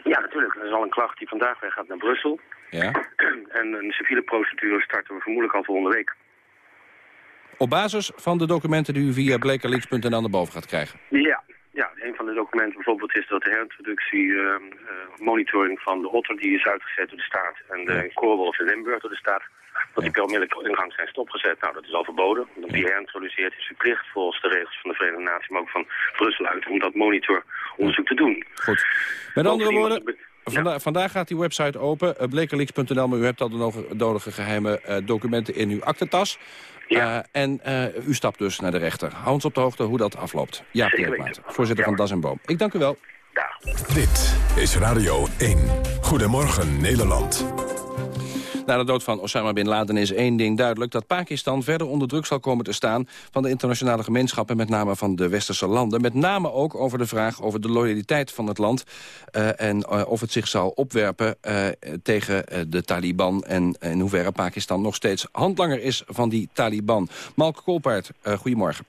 Ja, natuurlijk. Er is al een klacht die vandaag weer gaat naar Brussel. Ja. *clears throat* En een civiele procedure starten we vermoedelijk al volgende week. Op basis van de documenten die u via blekerleaks.nl naar boven gaat krijgen. Ja, ja, een van de documenten bijvoorbeeld is dat de herintroductie eh, eh, monitoring van de otter die is uitgezet door de staat en de koolwolf in Limburg door de staat, dat die per onmiddellijk in gang zijn stopgezet. Nou, dat is al verboden. Omdat die herintroduceert is verplicht volgens de regels van de Verenigde Naties, maar ook van Brussel uit, om dat monitoronderzoek te doen. Goed. Met andere woorden, vandaag gaat die website open, uh, blekerleaks.nl, maar u hebt al de nodige geheime eh, documenten in uw aktentas. Eh, en eh, u stapt dus naar de rechter. Hou ons op de hoogte hoe dat afloopt. Ja, Zeker Dirk Maat, weten. voorzitter van Das en Boom. Ik dank u wel. Dag. Dit is Radio 1. Goedemorgen Nederland. Na de dood van Osama Bin Laden is één ding duidelijk... dat Pakistan verder onder druk zal komen te staan... van de internationale gemeenschap en met name van de westerse landen. Met name ook over de vraag over de loyaliteit van het land... Uh, en uh, of het zich zal opwerpen uh, tegen de Taliban... en in hoeverre Pakistan nog steeds handlanger is van die Taliban. Malk Kolpaert, goedemorgen.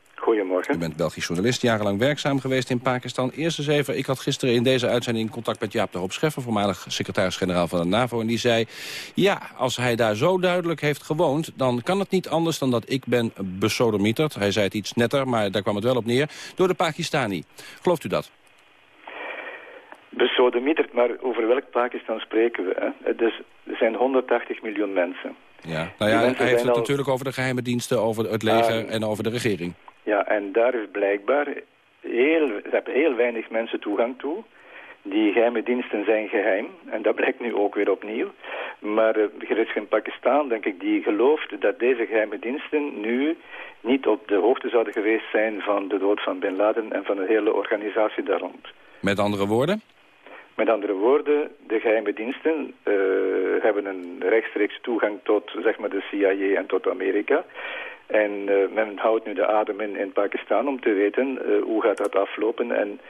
Goedemorgen. U bent Belgisch journalist, jarenlang werkzaam geweest in Pakistan. Eerst eens even, ik had gisteren in deze uitzending contact met Jaap de Hoop Scheffer... voormalig secretaris-generaal van de NAVO. En die zei, ja, als hij daar zo duidelijk heeft gewoond... dan kan het niet anders dan dat ik ben besodemieterd. Hij zei het iets netter, maar daar kwam het wel op neer. Door de Pakistani. Gelooft u dat? Besodemieterd, maar over welk Pakistan spreken we? Hè? Dus, er zijn 180 miljoen mensen. Ja, nou ja, hij heeft het al... natuurlijk over de geheime diensten, over het leger uh, en over de regering. Ja, en daar is blijkbaar heel, hebben heel weinig mensen toegang toe. Die geheime diensten zijn geheim. En dat blijkt nu ook weer opnieuw. Maar uh, er is geen Pakistan, denk ik, die gelooft dat deze geheime diensten nu niet op de hoogte zouden geweest zijn van de dood van Bin Laden en van de hele organisatie daar rond. Met andere woorden? Met andere woorden, de geheime diensten uh, hebben een rechtstreeks toegang tot zeg maar, de CIA en tot Amerika. En uh, men houdt nu de adem in in Pakistan om te weten uh, hoe gaat dat aflopen en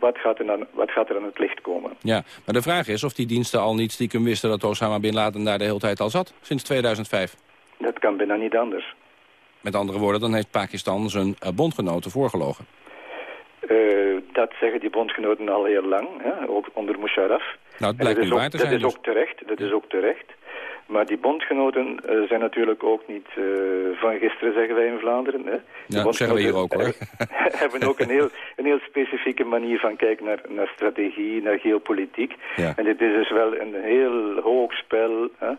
wat gaat, er aan, wat gaat er aan het licht komen. Ja, maar de vraag is of die diensten al niet stiekem wisten dat Osama Bin Laden daar de hele tijd al zat, sinds 2005. Dat kan bijna niet anders. Met andere woorden, dan heeft Pakistan zijn bondgenoten voorgelogen. Uh, dat zeggen die bondgenoten al heel lang, hè, ook onder Musharraf. Nou, het blijkt nu waar te zijn. Dat dus. is ook terecht, dat is ook terecht. Maar die bondgenoten uh, zijn natuurlijk ook niet uh, van gisteren, zeggen wij in Vlaanderen. Hè. Ja, dat zeggen we hier ook hoor. *laughs* hebben ook een heel, een heel specifieke manier van kijken naar, naar strategie, naar geopolitiek. Ja. En dit is dus wel een heel hoog spel, hè,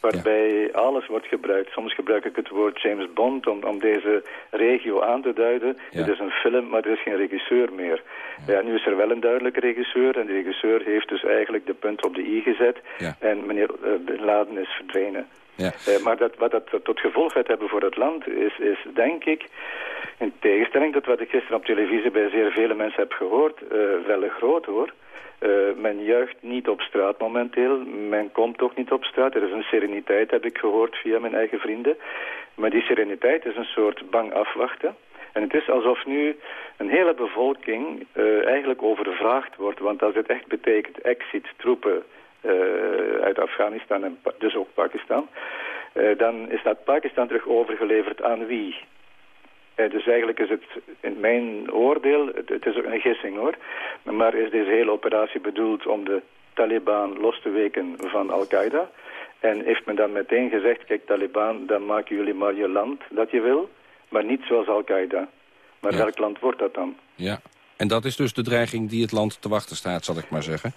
waarbij ja. alles wordt gebruikt. Soms gebruik ik het woord James Bond om, om deze regio aan te duiden. Het is een film, maar er is geen regisseur meer. Ja. nu is er wel een duidelijke regisseur. En de regisseur heeft dus eigenlijk de punt op de i gezet. En meneer uh, Bin Laden is verdwenen. Ja. Uh, maar dat, wat dat tot gevolg gaat hebben voor het land is, is denk ik, in tegenstelling tot wat ik gisteren op televisie bij zeer vele mensen heb gehoord, uh, wel groot hoor. Uh, men juicht niet op straat momenteel. Men komt toch niet op straat. Er is een sereniteit, heb ik gehoord via mijn eigen vrienden. Maar die sereniteit is een soort bang afwachten. En het is alsof nu een hele bevolking uh, eigenlijk overvraagd wordt. Want als het echt betekent exit, troepen uit Afghanistan en dus ook Pakistan... Uh, dan is dat Pakistan terug overgeleverd aan wie? Uh, dus eigenlijk is het in mijn oordeel, het, het is ook een gissing hoor... maar is deze hele operatie bedoeld om de Taliban los te weken van Al-Qaeda... en heeft men dan meteen gezegd, kijk Taliban, dan maken jullie maar je land dat je wil... maar niet zoals Al-Qaeda. Maar ja. welk land wordt dat dan? Ja, en dat is dus de dreiging die het land te wachten staat, zal ik maar zeggen.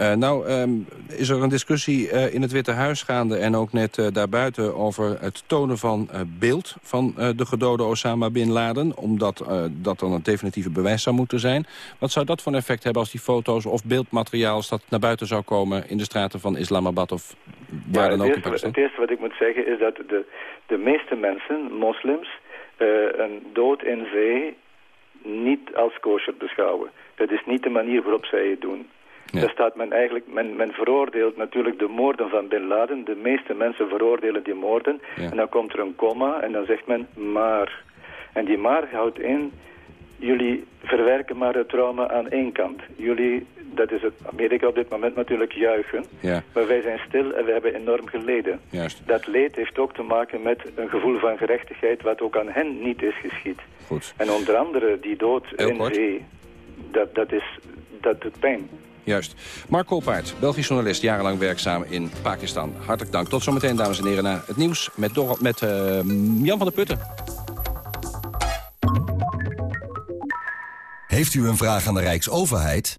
Uh, nou, um, is er een discussie uh, in het Witte Huis gaande... en ook net uh, daarbuiten over het tonen van beeld van de gedode Osama Bin Laden... omdat dat dan het definitieve bewijs zou moeten zijn. Wat zou dat voor een effect hebben als die foto's of beeldmateriaal... als dat naar buiten zou komen in de straten van Islamabad of waar ja, dan ook in Pakistan? Het eerste wat ik moet zeggen is dat de, de meeste mensen, moslims... een dood in zee niet als kosher beschouwen. Dat is niet de manier waarop zij het doen. Ja. Daar staat men eigenlijk, men, men veroordeelt natuurlijk de moorden van Bin Laden. De meeste mensen veroordelen die moorden. Ja. En dan komt er een komma en dan zegt men maar. En die maar houdt in, jullie verwerken maar het trauma aan één kant. Jullie, dat is het Amerika op dit moment natuurlijk juichen. Ja. Maar wij zijn stil en we hebben enorm geleden. Juist. Dat leed heeft ook te maken met een gevoel van gerechtigheid wat ook aan hen niet is geschied. Goed. En onder andere die dood Heel in kort. zee, dat, dat, is, dat doet pijn. Juist. Mark Kolpaert, Belgisch journalist, jarenlang werkzaam in Pakistan. Hartelijk dank. Tot zometeen, dames en heren, naar het nieuws met, Dor met uh, Jan van der Putten. Heeft u een vraag aan de Rijksoverheid?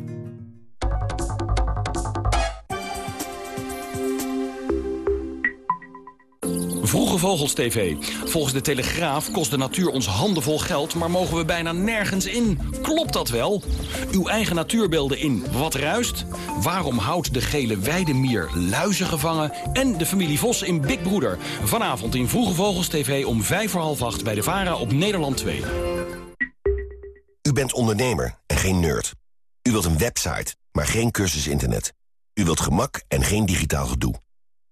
Vroege Vogels TV. Volgens de Telegraaf kost de natuur ons handenvol geld... maar mogen we bijna nergens in. Klopt dat wel? Uw eigen natuurbeelden in Wat Ruist? Waarom houdt de gele weidemier luizen gevangen? En de familie Vos in Big Broeder. Vanavond in Vroege Vogels TV om vijf voor half acht... bij de VARA op Nederland 2. U bent ondernemer en geen nerd. U wilt een website, maar geen cursus internet. U wilt gemak en geen digitaal gedoe.